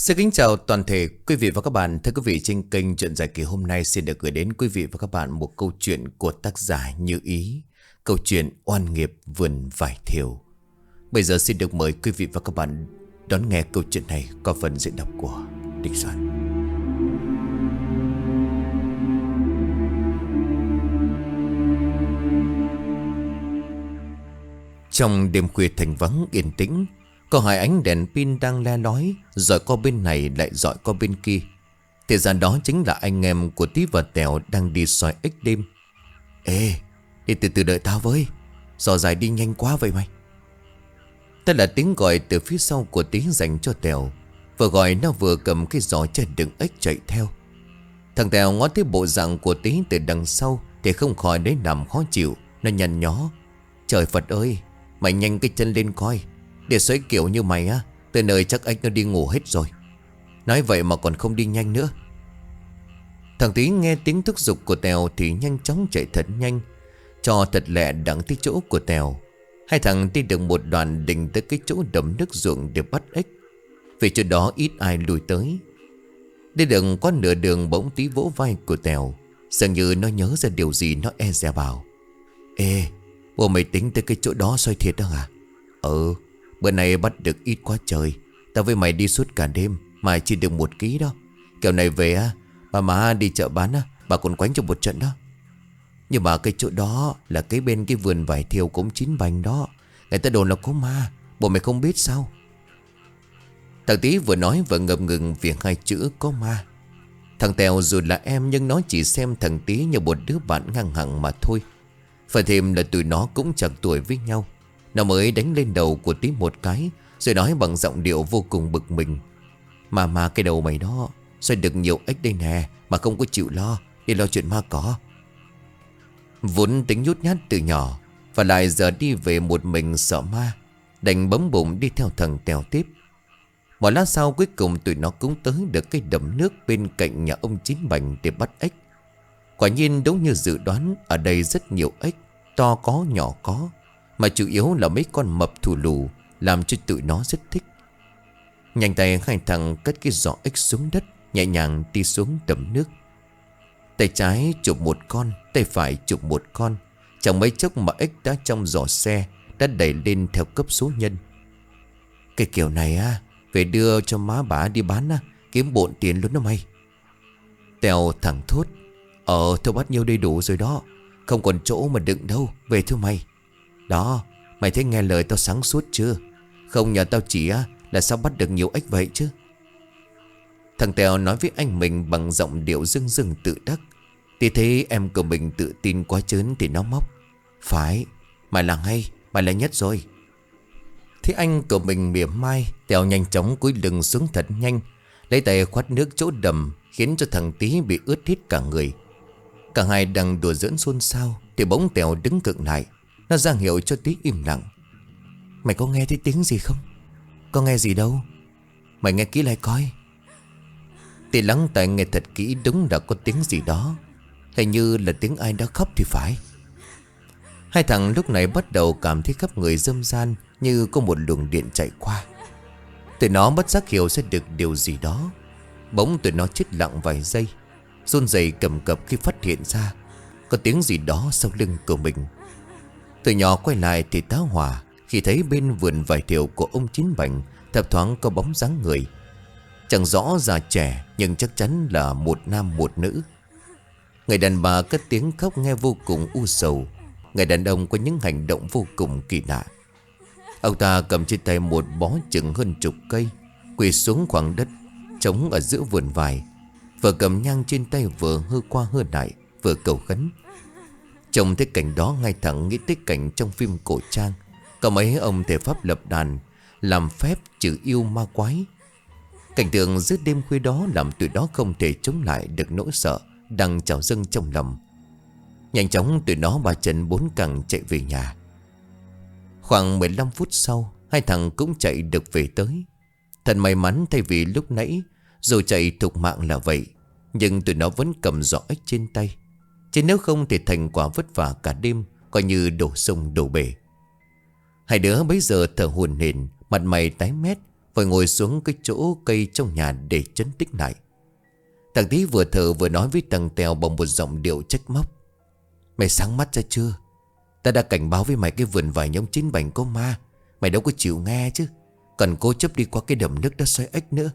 Xin kính chào toàn thể quý vị và các bạn. Thưa quý vị, trên kênh Chuyện Giải Kỳ hôm nay xin được gửi đến quý vị và các bạn một câu chuyện của tác giả Như Ý. Câu chuyện Oan nghiệp vườn vải thiều. Bây giờ xin được mời quý vị và các bạn đón nghe câu chuyện này qua phần diễn đọc của Đình Soạn. Trong đêm khuya thành vắng yên tĩnh có hai ánh đèn pin đang le lói, Rồi qua bên này lại dọi qua bên kia. Thì ra đó chính là anh em của Tí và Tèo Đang đi soi ếch đêm. Ê, Đi từ từ đợi tao với. Giò dài đi nhanh quá vậy mày. Thế là tiếng gọi từ phía sau của Tí dành cho Tèo. Vừa gọi nó vừa cầm cái giò chân đựng ếch chạy theo. Thằng Tèo ngó thấy bộ dạng của Tí từ đằng sau Thì không khỏi đấy nằm khó chịu. Nó nhăn nhó. Trời Phật ơi, Mày nhanh cái chân lên coi để xoáy kiểu như mày á, Tới nơi chắc anh nó đi ngủ hết rồi. Nói vậy mà còn không đi nhanh nữa. Thằng tí nghe tiếng thúc giục của Tèo Thì nhanh chóng chạy thật nhanh, Cho thật lẹ đặng tới chỗ của Tèo. Hai thằng đi được một đoàn đình tới cái chỗ đầm nước ruộng để bắt ếch. Vì chỗ đó ít ai lùi tới. Đi đừng có nửa đường bỗng tí vỗ vai của Tèo, Dường như nó nhớ ra điều gì nó e dè bảo. Ê Bộ mày tính tới cái chỗ đó xoay thiệt đó à Ừ. Bữa nay bắt được ít quá trời. Tao với mày đi suốt cả đêm, Mà chỉ được một ký đó. Kiểu này về á, Bà má đi chợ bán á, Bà còn quánh cho một trận đó. Nhưng mà cái chỗ đó Là cái bên cái vườn vải thiều cũng chín bành đó. Người ta đồn là có ma, Bộ mày không biết sao? Thằng tí vừa nói vừa ngập ngừng Việc hai chữ có ma. Thằng Tèo dù là em nhưng nó chỉ xem thằng tí như một đứa bạn ngang hẳn mà thôi. Phải thêm là tụi nó cũng chẳng tuổi với nhau nó mới đánh lên đầu của tí một cái Rồi nói bằng giọng điệu vô cùng bực mình Mà mà cái đầu mày đó Xoay được nhiều ếch đây nè Mà không có chịu lo Đi lo chuyện ma có Vốn tính nhút nhát từ nhỏ Và lại giờ đi về một mình sợ ma Đành bấm bụng đi theo thằng tèo tiếp Một lát sau cuối cùng tụi nó cũng tới được cái đầm nước bên cạnh nhà ông Chín Bành để bắt ếch. Quả nhiên đúng như dự đoán ở đây rất nhiều ếch, to có nhỏ có. Mà chủ yếu là mấy con mập thủ lù, Làm cho tụi nó rất thích. Nhanh tay hai thằng cất cái giỏ ếch xuống đất, Nhẹ nhàng đi xuống đầm nước. Tay trái chụp một con, Tay phải chụp một con. Chẳng mấy chốc mà ếch đã trong giỏ xe, Đã đẩy lên theo cấp số nhân. Cái kiểu này á Về đưa cho má bà đi bán á, Kiếm bộn tiền luôn đó mày. Tèo thẳng thốt Ờ thôi bắt nhiêu đầy đủ rồi đó, Không còn chỗ mà đựng đâu, Về thưa mày đó, Mày thấy nghe lời tao sáng suốt chưa? Không nhờ tao chỉ Là sao bắt được nhiều ếch vậy chứ? Thằng Tèo nói với anh mình bằng giọng điệu rưng rưng tự đắc. Thì thấy em của mình tự tin quá chớn thì nó móc. Phải Mày là hay Mày là nhất rồi. Thế anh của mình mỉa mai, Tèo nhanh chóng cúi lưng xuống thật nhanh, Lấy tay khoát nước chỗ đầm, Khiến cho thằng tí bị ướt hết cả người. Cả hai đang đùa giỡn xôn xao, Thì bỗng Tèo đứng cực lại nó ra hiệu cho tí im lặng. Mày có nghe thấy tiếng gì không? Có nghe gì đâu. Mày nghe kỹ lại coi. Tí lắng tai nghe thật kỹ đúng là có tiếng gì đó. Hình như là tiếng ai đã khóc thì phải. Hai thằng lúc này bắt đầu cảm thấy khắp người dâm gian Như có một luồng điện chạy qua. Tụi nó bất giác hiểu sẽ được điều gì đó. Bỗng tụi nó chết lặng vài giây, run rẩy cầm cập khi phát hiện ra Có tiếng gì đó sau lưng của mình từ nhỏ quay lại thì tá hỏa, Khi thấy bên vườn vải thiều của ông Chín Bành, Thập thoáng có bóng dáng người. Chẳng rõ già trẻ, Nhưng chắc chắn là một nam một nữ. Người đàn bà cất tiếng khóc nghe vô cùng u sầu. Người đàn ông có những hành động vô cùng kỳ lạ. Ông ta cầm trên tay một bó chừng hơn chục cây, Quỳ xuống khoảng đất, Trống ở giữa vườn vải. Vừa cầm nhang trên tay vừa hư qua hư lại, Vừa cầu khấn. Trông thấy cảnh đó ngay thẳng nghĩ tới cảnh trong phim cổ trang. Có mấy ông thể pháp lập đàn, Làm phép trừ yêu ma quái. Cảnh tượng giữa đêm khuya đó Làm tụi đó không thể chống lại được nỗi sợ Đang trào dâng trong lòng. Nhanh chóng tụi nó ba chân bốn cẳng chạy về nhà. Khoảng 15 phút sau, Hai thằng cũng chạy được về tới. Thật may mắn thay vì lúc nãy, Dù chạy thục mạng là vậy, Nhưng tụi nó vẫn cầm giỏ trên tay. Chứ nếu không thì thành quả vất vả cả đêm, Coi như đổ sông, đổ bể. Hai đứa bấy giờ thở hồn hển, Mặt mày tái mét phải ngồi xuống cái chỗ cây trong nhà để chấn tích lại. Thằng tí vừa thở vừa nói với thằng Tèo bằng một giọng điệu trách móc. Mày sáng mắt ra chưa? Ta đã cảnh báo với mày cái vườn vải nhóm chín bành có ma, Mày đâu có chịu nghe chứ. Cần cố chấp đi qua cái đầm nước đó xoay ếch nữa.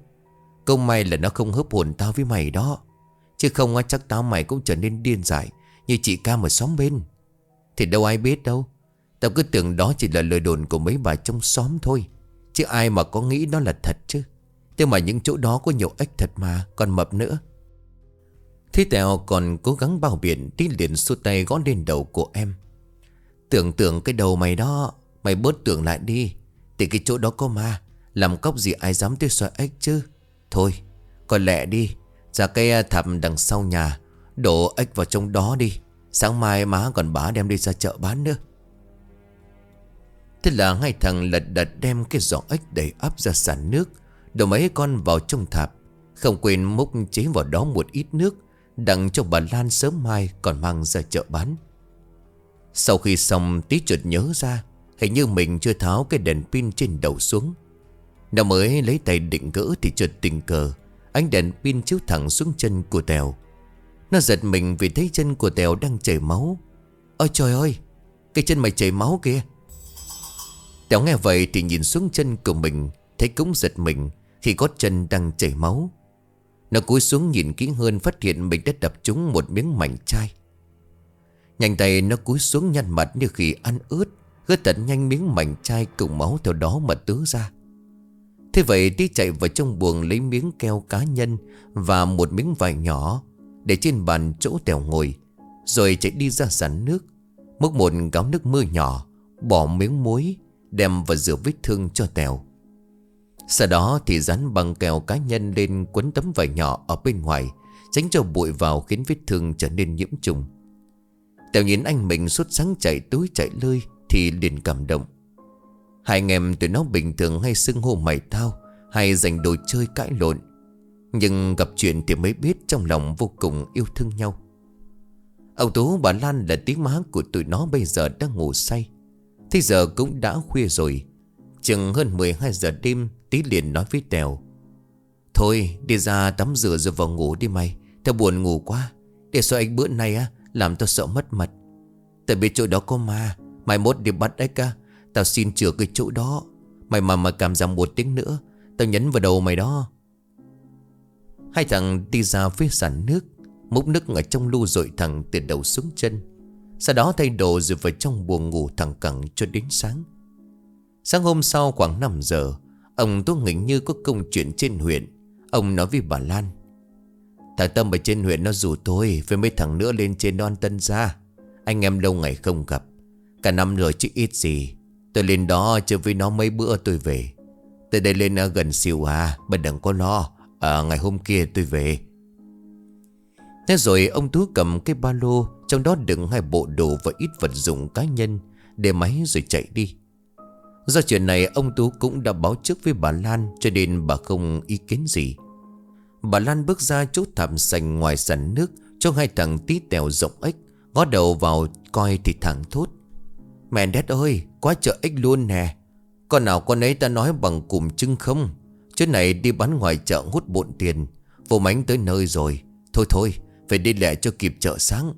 Công may là nó không hớp hồn tao với mày đó. Chứ không chắc tao mày cũng trở nên điên dại, Như chị ca ở xóm bên. Thì đâu ai biết đâu. Tao cứ tưởng đó chỉ là lời đồn của mấy bà trong xóm thôi. Chứ ai mà có nghĩ đó là thật chứ. Thế mà những chỗ đó có nhiều ếch thật mà, Còn mập nữa. Thế Tèo còn cố gắng bao biện Tí liền xua tay gõ lên đầu của em. Tưởng tượng cái đầu mày đó, Mày bớt tưởng lại đi. Thì cái chỗ đó có ma, Làm cóc gì ai dám tới xoay ếch chứ? Thôi còn lẹ đi ra cây thầm thập đằng sau nhà, Đổ ếch vào trong đó đi. Sáng mai má còn bá đem đi ra chợ bán nữa. Thế là hai thằng lật đật đem cái giỏ ếch đầy áp ra sàn nước, Đổ mấy con vào trong thạp. Không quên múc chế vào đó một ít nước, Đặng cho bà Lan sớm mai còn mang ra chợ bán. Sau khi xong, tí chợt nhớ ra, Hình như mình chưa tháo cái đèn pin trên đầu xuống. Nó mới lấy tay định gỡ thì chợt tình cờ. Ánh đèn pin chiếu thẳng xuống chân của Tèo. Nó giật mình vì thấy chân của Tèo đang chảy máu. Ôi trời ơi, Cái chân mày chảy máu kìa. Tèo nghe vậy thì nhìn xuống chân của mình, Thấy cũng giật mình Khi có chân đang chảy máu. Nó cúi xuống nhìn kỹ hơn, Phát hiện mình đã đập trúng một miếng mảnh chai. Nhanh tay nó cúi xuống nhăn mặt như khi ăn ướt Gớt tận nhanh miếng mảnh chai cùng máu theo đó mà tứ ra. Thế vậy đi chạy vào trong buồng lấy miếng keo cá nhân Và một miếng vải nhỏ Để trên bàn chỗ tèo ngồi, Rồi chạy đi ra sàn nước, Múc một gáo nước mưa nhỏ, Bỏ miếng muối, Đem vào rửa vết thương cho tèo. Sau đó thì dán bằng keo cá nhân lên quấn tấm vải nhỏ ở bên ngoài, Tránh cho bụi vào khiến vết thương trở nên nhiễm trùng. Tèo nhìn anh mình suốt sáng chạy túi chạy lơi Thì liền cảm động. Hai anh em tụi nó bình thường hay xưng hô mày tao, Hay dành đồ chơi cãi lộn. Nhưng gặp chuyện thì mới biết trong lòng vô cùng yêu thương nhau. Ông Tú, bà Lan là tiếng má của tụi nó bây giờ đang ngủ say. Thế giờ cũng đã khuya rồi. Chừng hơn 12 giờ đêm Tí liền nói với Tèo. Thôi, đi ra tắm rửa rồi vào ngủ đi mày. Tao buồn ngủ quá. Để sao anh bữa nay á, Làm tao sợ mất mật Tại vì chỗ đó có ma. Mai mốt đi bắt ếch á Tao xin chữa cái chỗ đó. Mày mà mà cảm giảm một tiếng nữa, Tao nhấn vào đầu mày đó. Hai thằng đi ra phía sàn nước, Múc nước ở trong lu rội thẳng từ đầu xuống chân. Sau đó thay đồ rồi vào trong buồng ngủ thẳng cẳng cho đến sáng. Sáng hôm sau khoảng 5 giờ, Ông Tú Nghỉnh như có công chuyện trên huyện. Ông nói với bà Lan Thằng Tâm ở trên huyện nó rủ tôi Với mấy thằng nữa lên trên đoan tân ra Anh em lâu ngày không gặp. Cả năm rồi chứ ít gì. Tôi lên đó chơi với nó mấy bữa tôi về. Tới đây lên ờ, gần siêu à Bà đừng có lo. À ngày hôm kia tôi về. Thế rồi ông Tú cầm cái ba lô, Trong đó đựng hai bộ đồ và ít vật dụng cá nhân, Để máy rồi chạy đi. Do chuyện này, ông Tú cũng đã báo trước với bà Lan, Cho nên bà không ý kiến gì. Bà Lan bước ra chỗ thảm sành ngoài sàn nước, Cho hai thằng tí tèo rộng ếch Ngó đầu vào coi thì thẳng thốt. Mẹ đét ơi quá chợ ếch luôn nè. Con nào con ấy ta nói bằng cùm chưng không? Chứ này đi bán ngoài chợ hút bộn tiền. Vô mánh tới nơi rồi. Thôi thôi, phải đi lẹ cho kịp chợ sáng.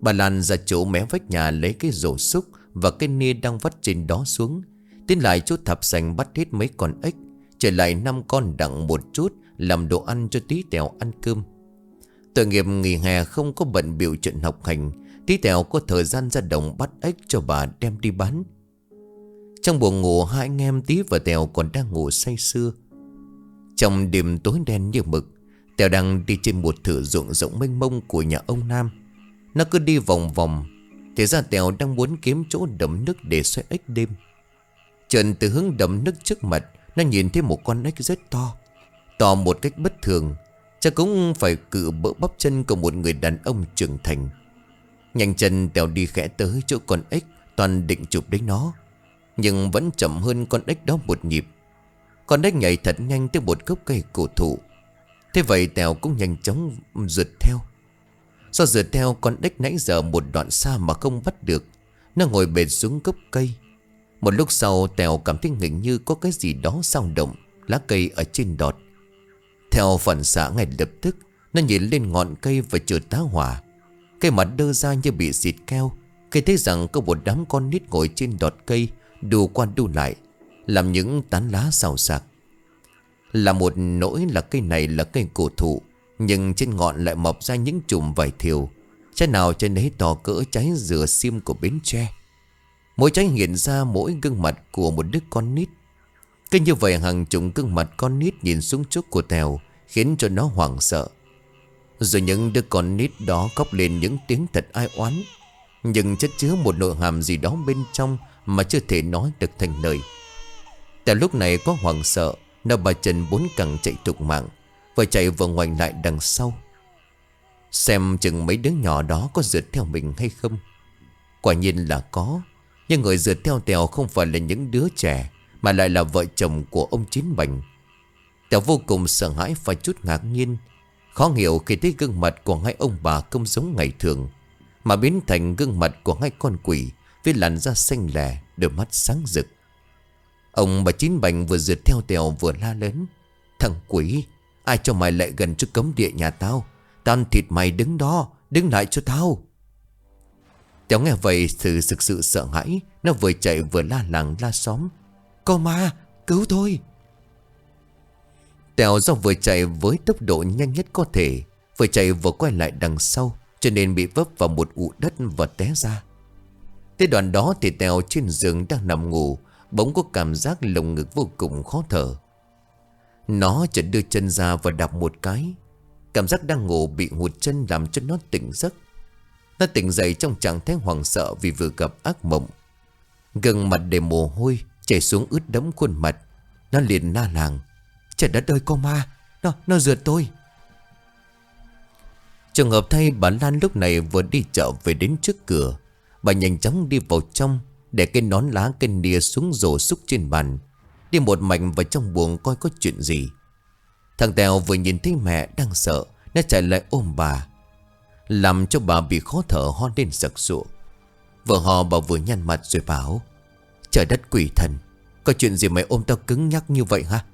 Bà Lan ra chỗ mé vách nhà lấy cái rổ xúc Và cái nia đang vắt trên đó xuống. Tiến lại chỗ thập sành bắt hết mấy con ếch. Trở lại năm con đặng một chút, Làm đồ ăn cho tí tèo ăn cơm. Tội nghiệp nghỉ hè không có bận biểu chuyện học hành. Tí tèo có thời gian ra đồng bắt ếch cho bà đem đi bán. Trong buồng ngủ, hai anh em tí và tèo còn đang ngủ say sưa. Trong đêm tối đen như mực, Tèo đang đi trên một thửa ruộng rộng mênh mông của nhà ông Nam. Nó cứ đi vòng vòng, Thế ra Tèo đang muốn kiếm chỗ đầm nước để xoay ếch đêm. Trần từ hướng đầm nước trước mặt, Nó nhìn thấy một con ếch rất to To một cách bất thường, Chắc cũng phải cự bỡ bắp chân của một người đàn ông trưởng thành. Nhanh chân Tèo đi khẽ tới chỗ con ếch, Toàn định chụp lấy nó. Nhưng vẫn chậm hơn con ếch đó một nhịp. Con ếch nhảy thật nhanh tới một gốc cây cổ thụ. Thế vậy Tèo cũng nhanh chóng rượt theo. Do rượt theo, con ếch nãy giờ một đoạn xa mà không bắt được. Nó ngồi bệt xuống gốc cây. Một lúc sau, Tèo cảm thấy hình như có cái gì đó sao động, Lá cây ở trên đọt. Theo phản xạ ngay lập tức, Nó nhìn lên ngọn cây và chợt tá hỏa. Cây mặt đơ ra như bị xịt keo Cây thấy rằng có một đám con nít ngồi trên đọt cây, Đù qua đu lại, Làm những tán lá xào xạc. Là một nỗi là cây này là cây cổ thụ, Nhưng trên ngọn lại mọc ra những chùm vải thiều. Trái nào trên đấy to cỡ trái dừa xiêm của bến tre. Mỗi trái hiện ra mỗi gương mặt của một đứa con nít. Cứ như vậy hàng chục gương mặt con nít nhìn xuống chốt của Tèo Khiến cho nó hoảng sợ. Rồi những đứa con nít đó khóc lên những tiếng thật ai oán. Nhưng chất chứa một nội hàm gì đó bên trong Mà chưa thể nói được thành lời. Tại lúc này có hoảng sợ, Nó bà Trần bốn cẳng chạy trục mạng Và chạy vừa ngoảnh lại đằng sau. Xem chừng mấy đứa nhỏ đó có rượt theo mình hay không. Quả nhiên là có, Nhưng người rượt theo Tèo không phải là những đứa trẻ, Mà lại là vợ chồng của ông Chín Bành. Tèo vô cùng sợ hãi và chút ngạc nhiên Khó hiểu khi thấy gương mặt của hai ông bà không giống ngày thường Mà biến thành gương mặt của hai con quỷ Với làn da xanh lè, Đôi mắt sáng rực. Ông bà Chín Bành vừa rượt theo Tèo vừa la lớn Thằng quỷ Ai cho mày lại gần trước cấm địa nhà tao? Tan thịt mày đứng đó Đứng lại cho tao. Tèo nghe vậy thử thực sự sợ hãi Nó vừa chạy vừa la làng la xóm Có ma cứu thôi! Tèo do vừa chạy với tốc độ nhanh nhất có thể, Vừa chạy vừa quay lại đằng sau, Cho nên bị vấp vào một ụ đất và té ra. Tới đoạn đó thì Tèo trên giường đang nằm ngủ, Bỗng có cảm giác lồng ngực vô cùng khó thở. Nó chợt đưa chân ra và đạp một cái. Cảm giác đang ngủ bị hụt chân làm cho nó tỉnh giấc. Nó tỉnh dậy trong trạng thái hoảng sợ vì vừa gặp ác mộng. Gần mặt để mồ hôi, Chảy xuống ướt đẫm khuôn mặt. Nó liền la làng. Trời đất ơi con ma. Nó, nó rượt tôi. Trường hợp thay bà Lan lúc này vừa đi chợ về đến trước cửa. Bà nhanh chóng đi vào trong Để cái nón lá cây nia xuống rổ xúc trên bàn. Đi một mảnh vào trong buồng coi có chuyện gì. Thằng Tèo vừa nhìn thấy mẹ đang sợ Nó chạy lại ôm bà. Làm cho bà bị khó thở ho lên sặc sụa Vừa hò bà vừa nhăn mặt rồi bảo Trời đất quỷ thần Có chuyện gì mày ôm tao cứng nhắc như vậy ha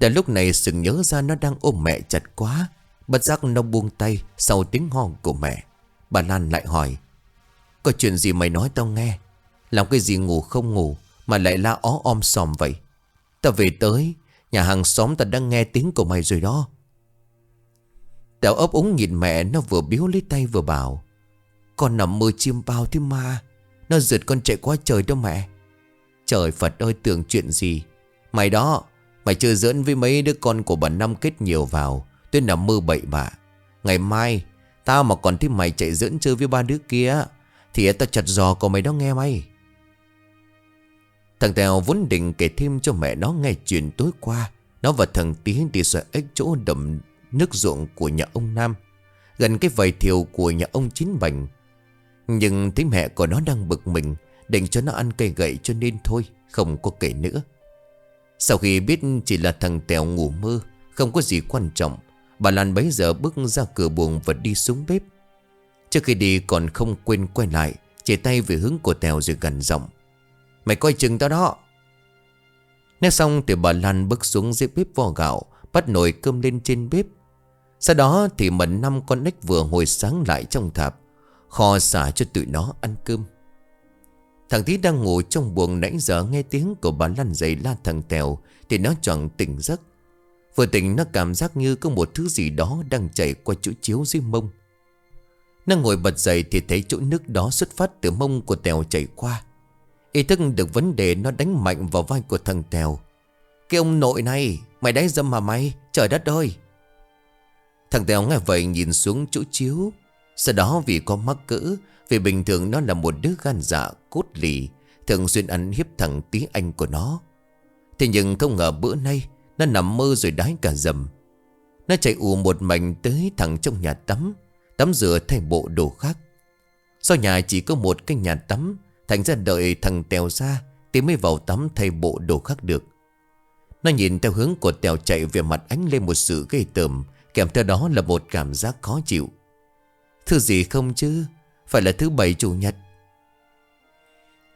đã lúc này sừng nhớ ra nó đang ôm mẹ chặt quá. Bất giác nó buông tay Sau tiếng ho của mẹ. Bà Lan lại hỏi, Có chuyện gì mày nói tao nghe? Làm cái gì ngủ không ngủ Mà lại la ó om sòm vậy? Tao về tới, Nhà hàng xóm tao đang nghe tiếng của mày rồi đó. Tao ấp úng nhìn mẹ, Nó vừa biếu lấy tay vừa bảo, Con nằm mơ chim bao thế ma, Nó giật con chạy qua trời đó mẹ. Trời Phật ơi, tưởng chuyện gì? Mày đó Mày chưa dẫn với mấy đứa con của bà Năm kết nhiều vào. Tôi nằm mơ bậy bạ. Ngày mai, Tao mà còn thấy mày chạy dẫn chơi với ba đứa kia, Thì tao chặt giò của mày đó nghe mày. Thằng Tèo vốn định kể thêm cho mẹ nó nghe chuyện tối qua. Nó và thằng Tiến đi xoay ếch chỗ đầm nước ruộng của nhà ông Nam, Gần cái vầy thiều của nhà ông Chín Bành. Nhưng thấy mẹ của nó đang bực mình, Định cho nó ăn cây gậy cho nên thôi, Không có kể nữa. Sau khi biết chỉ là thằng Tèo ngủ mơ, Không có gì quan trọng, Bà Lan bấy giờ bước ra cửa buồng và đi xuống bếp. Trước khi đi còn không quên quay lại, Chỉ tay về hướng của Tèo rồi gần giọng. Mày coi chừng tao đó. Nét xong thì bà Lan bước xuống dưới bếp vò gạo, Bắt nồi cơm lên trên bếp. Sau đó thì mận năm con nách vừa hồi sáng lại trong thạp, Kho xả cho tụi nó ăn cơm. Thằng Tí đang ngủ trong buồng nãy giờ nghe tiếng của bà lăn dậy la thằng Tèo, Thì nó chẳng tỉnh giấc. Vừa tỉnh, nó cảm giác như có một thứ gì đó đang chảy qua chỗ chiếu dưới mông. Nó ngồi bật dậy thì thấy chỗ nước đó xuất phát từ mông của Tèo chảy qua. Ý thức được vấn đề, nó đánh mạnh vào vai của thằng Tèo. Cái ông nội này, Mày đánh dâm mà mày, Trời đất ơi! Thằng Tèo nghe vậy nhìn xuống chỗ chiếu. Sau đó vì có mắc cỡ vì bình thường nó là một đứa gan dạ cốt lì, Thường xuyên ăn hiếp thằng tí anh của nó. Thế nhưng không ngờ bữa nay, Nó nằm mơ rồi đái cả dầm. Nó chạy ù một mảnh tới thẳng trong nhà tắm Tắm rửa thay bộ đồ khác. Sau nhà chỉ có một cái nhà tắm, Thành ra đợi thằng Tèo ra Thì mới vào tắm thay bộ đồ khác được. Nó nhìn theo hướng của Tèo chạy về mặt ánh lên một sự gây tởm, Kèm theo đó là một cảm giác khó chịu. Thứ gì không chứ? Phải là thứ bảy chủ nhật.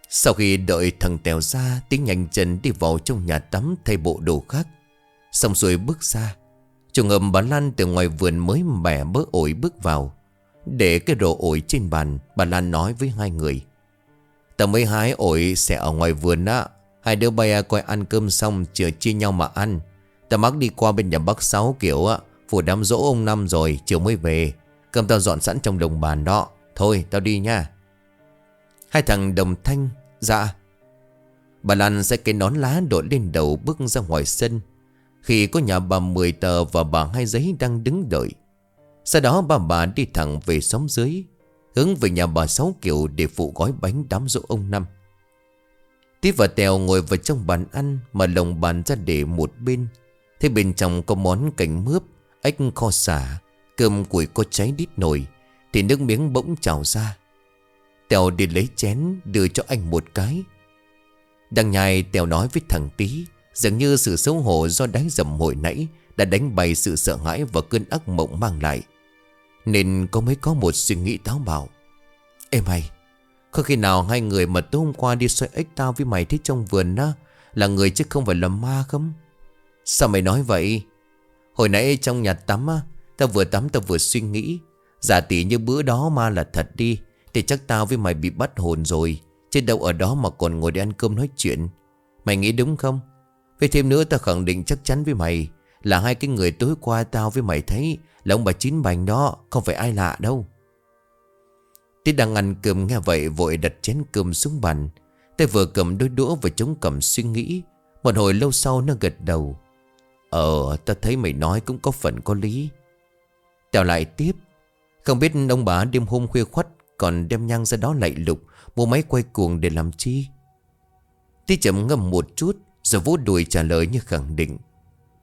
Sau khi đợi thằng Tèo ra, Tính nhanh chân đi vào trong nhà tắm Thay bộ đồ khác. Xong rồi bước ra. Trùng hợp bà Lan từ ngoài vườn mới mẻ bớ ổi bước vào. Để cái rổ ổi trên bàn, Bà Lan nói với hai người. Tao mới hái ổi sẽ ở ngoài vườn á. Hai đứa bay coi ăn cơm xong Chưa chia nhau mà ăn. Tao mắc đi qua bên nhà bác Sáu kiểu á. Phủ đám dỗ ông Năm rồi, Chiều mới về. Cơm tao dọn sẵn trong đồng bàn đó. Thôi, tao đi nha. Hai thằng đồng thanh Dạ. Bà Lan sẽ cái nón lá đội lên đầu bước ra ngoài sân. Khi có nhà bà Mười tờ và bà Hai Giấy đang đứng đợi. Sau đó bà bà đi thẳng về xóm dưới, Hướng về nhà bà Sáu Kiều để phụ gói bánh đám dỗ ông Năm. Tí và Tèo ngồi vào trong bàn ăn Mà lồng bàn ra để một bên. Thế bên trong có món cánh mướp, Ếch kho xả Cơm củi có cháy đít nồi. Thì nước miếng bỗng trào ra. Tèo đi lấy chén, đưa cho anh một cái. Đang nhai Tèo nói với thằng Tí Dường như sự xấu hổ do đánh dầm hồi nãy Đã đánh bày sự sợ hãi và cơn ác mộng mang lại. Nên có mới có một suy nghĩ táo bạo. Em hay Có khi nào hai người mà tối hôm qua đi xoay ếch tao với mày thế trong vườn á, Là người chứ không phải là ma không? Sao mày nói vậy? Hồi nãy trong nhà tắm á, Tao vừa tắm tao vừa suy nghĩ Giả tỷ như bữa đó ma là thật đi, Thì chắc tao với mày bị bắt hồn rồi. Chứ đâu ở đó mà còn ngồi để ăn cơm nói chuyện. Mày nghĩ đúng không? Với thêm nữa tao khẳng định chắc chắn với mày Là hai cái người tối qua tao với mày thấy Là ông bà Chín Bành đó Không phải ai lạ đâu. Tiết đang ăn cơm nghe vậy Vội đặt chén cơm xuống bàn. Tay vừa cầm đôi đũa và chống cầm suy nghĩ. Một hồi lâu sau nó gật đầu. Ờ ta thấy mày nói cũng có phần có lý. Tèo lại tiếp. Không biết ông bà đêm hôm khuya khuất Còn đem nhang ra đó lạy lục Mua máy quay cuồng để làm chi? Tí chậm ngầm một chút, Rồi vỗ đùi trả lời như khẳng định.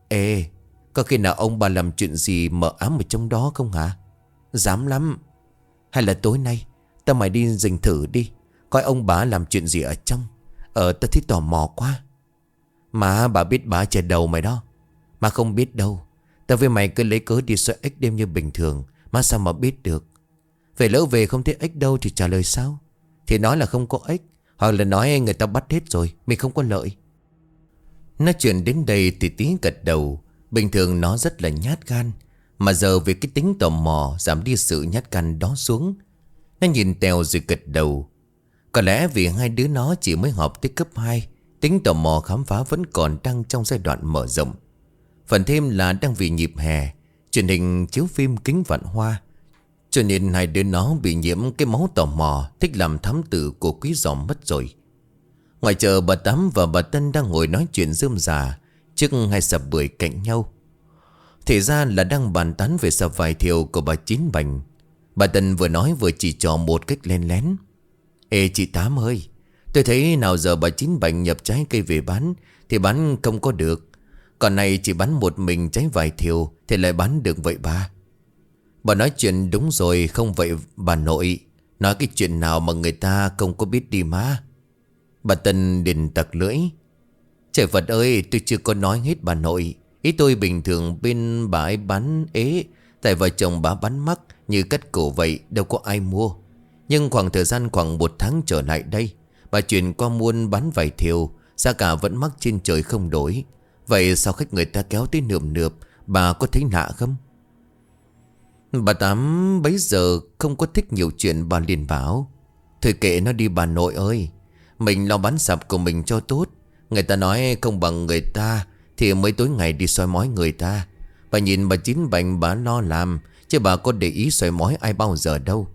Ê, Có khi nào ông bà làm chuyện gì mở ám ở trong đó không hả? Dám lắm. Hay là tối nay, Ta mày đi dình thử đi, Coi ông bà làm chuyện gì ở trong. Ờ ta thấy tò mò quá. Mà bà biết bà trẻ đầu mày đó. Mà không biết đâu. Tao với mày cứ lấy cớ đi xoay ếch đêm như bình thường mà sao mà biết được? Về lỡ về không thấy ếch đâu thì trả lời sao? Thì nói là không có ếch, Hoặc là nói người ta bắt hết rồi, Mình không có lợi. Nói chuyện đến đây thì tí gật đầu. Bình thường nó rất là nhát gan, Mà giờ vì cái tính tò mò Giảm đi sự nhát gan đó xuống. Nó nhìn Tèo rồi gật đầu. Có lẽ vì hai đứa nó chỉ mới học tới cấp 2 Tính tò mò khám phá vẫn còn đang trong giai đoạn mở rộng. Phần thêm là đang vì nhịp hè Truyền hình chiếu phim kính vạn hoa. Cho nên hai đứa nó bị nhiễm cái máu tò mò, Thích làm thám tử của quý giòm mất rồi. Ngoài chợ bà Tám và bà Tân đang ngồi nói chuyện rơm rà Trước hai sập bưởi cạnh nhau. Thì ra là đang bàn tán về sập vải thiều của bà Chín Bành. Bà Tân vừa nói vừa chỉ trò một cách len lén. Ê, chị Tám ơi, Tôi thấy nào giờ bà Chín Bành nhập trái cây về bán, Thì bán không có được còn này chỉ bán một mình trái vài thiều Thì lại bán được vậy ba. Bà nói chuyện đúng rồi, Không vậy bà nội. Nói cái chuyện nào mà người ta không có biết đi má. Bà Tân đình tặc lưỡi. Trời Phật ơi, tôi chưa có nói hết bà nội. Ý tôi bình thường bên bà ấy bán ế, Tại vợ chồng bà bán mắc, Như cắt cổ vậy, đâu có ai mua. Nhưng khoảng thời gian khoảng một tháng trở lại đây, Bà chuyển qua muôn bán vải thiều, Giá cả vẫn mắc trên trời không đổi. Vậy sao khách người ta kéo tới nượm nượp, Bà có thấy lạ không? Bà Tám bấy giờ không có thích nhiều chuyện, bà liền bảo, Thôi kệ nó đi bà nội ơi, Mình lo bán sạp của mình cho tốt. Người ta nói không bằng người ta Thì mới tối ngày đi soi mói người ta. Bà nhìn bà chín bành, bà lo làm, Chứ bà có để ý soi mói ai bao giờ đâu.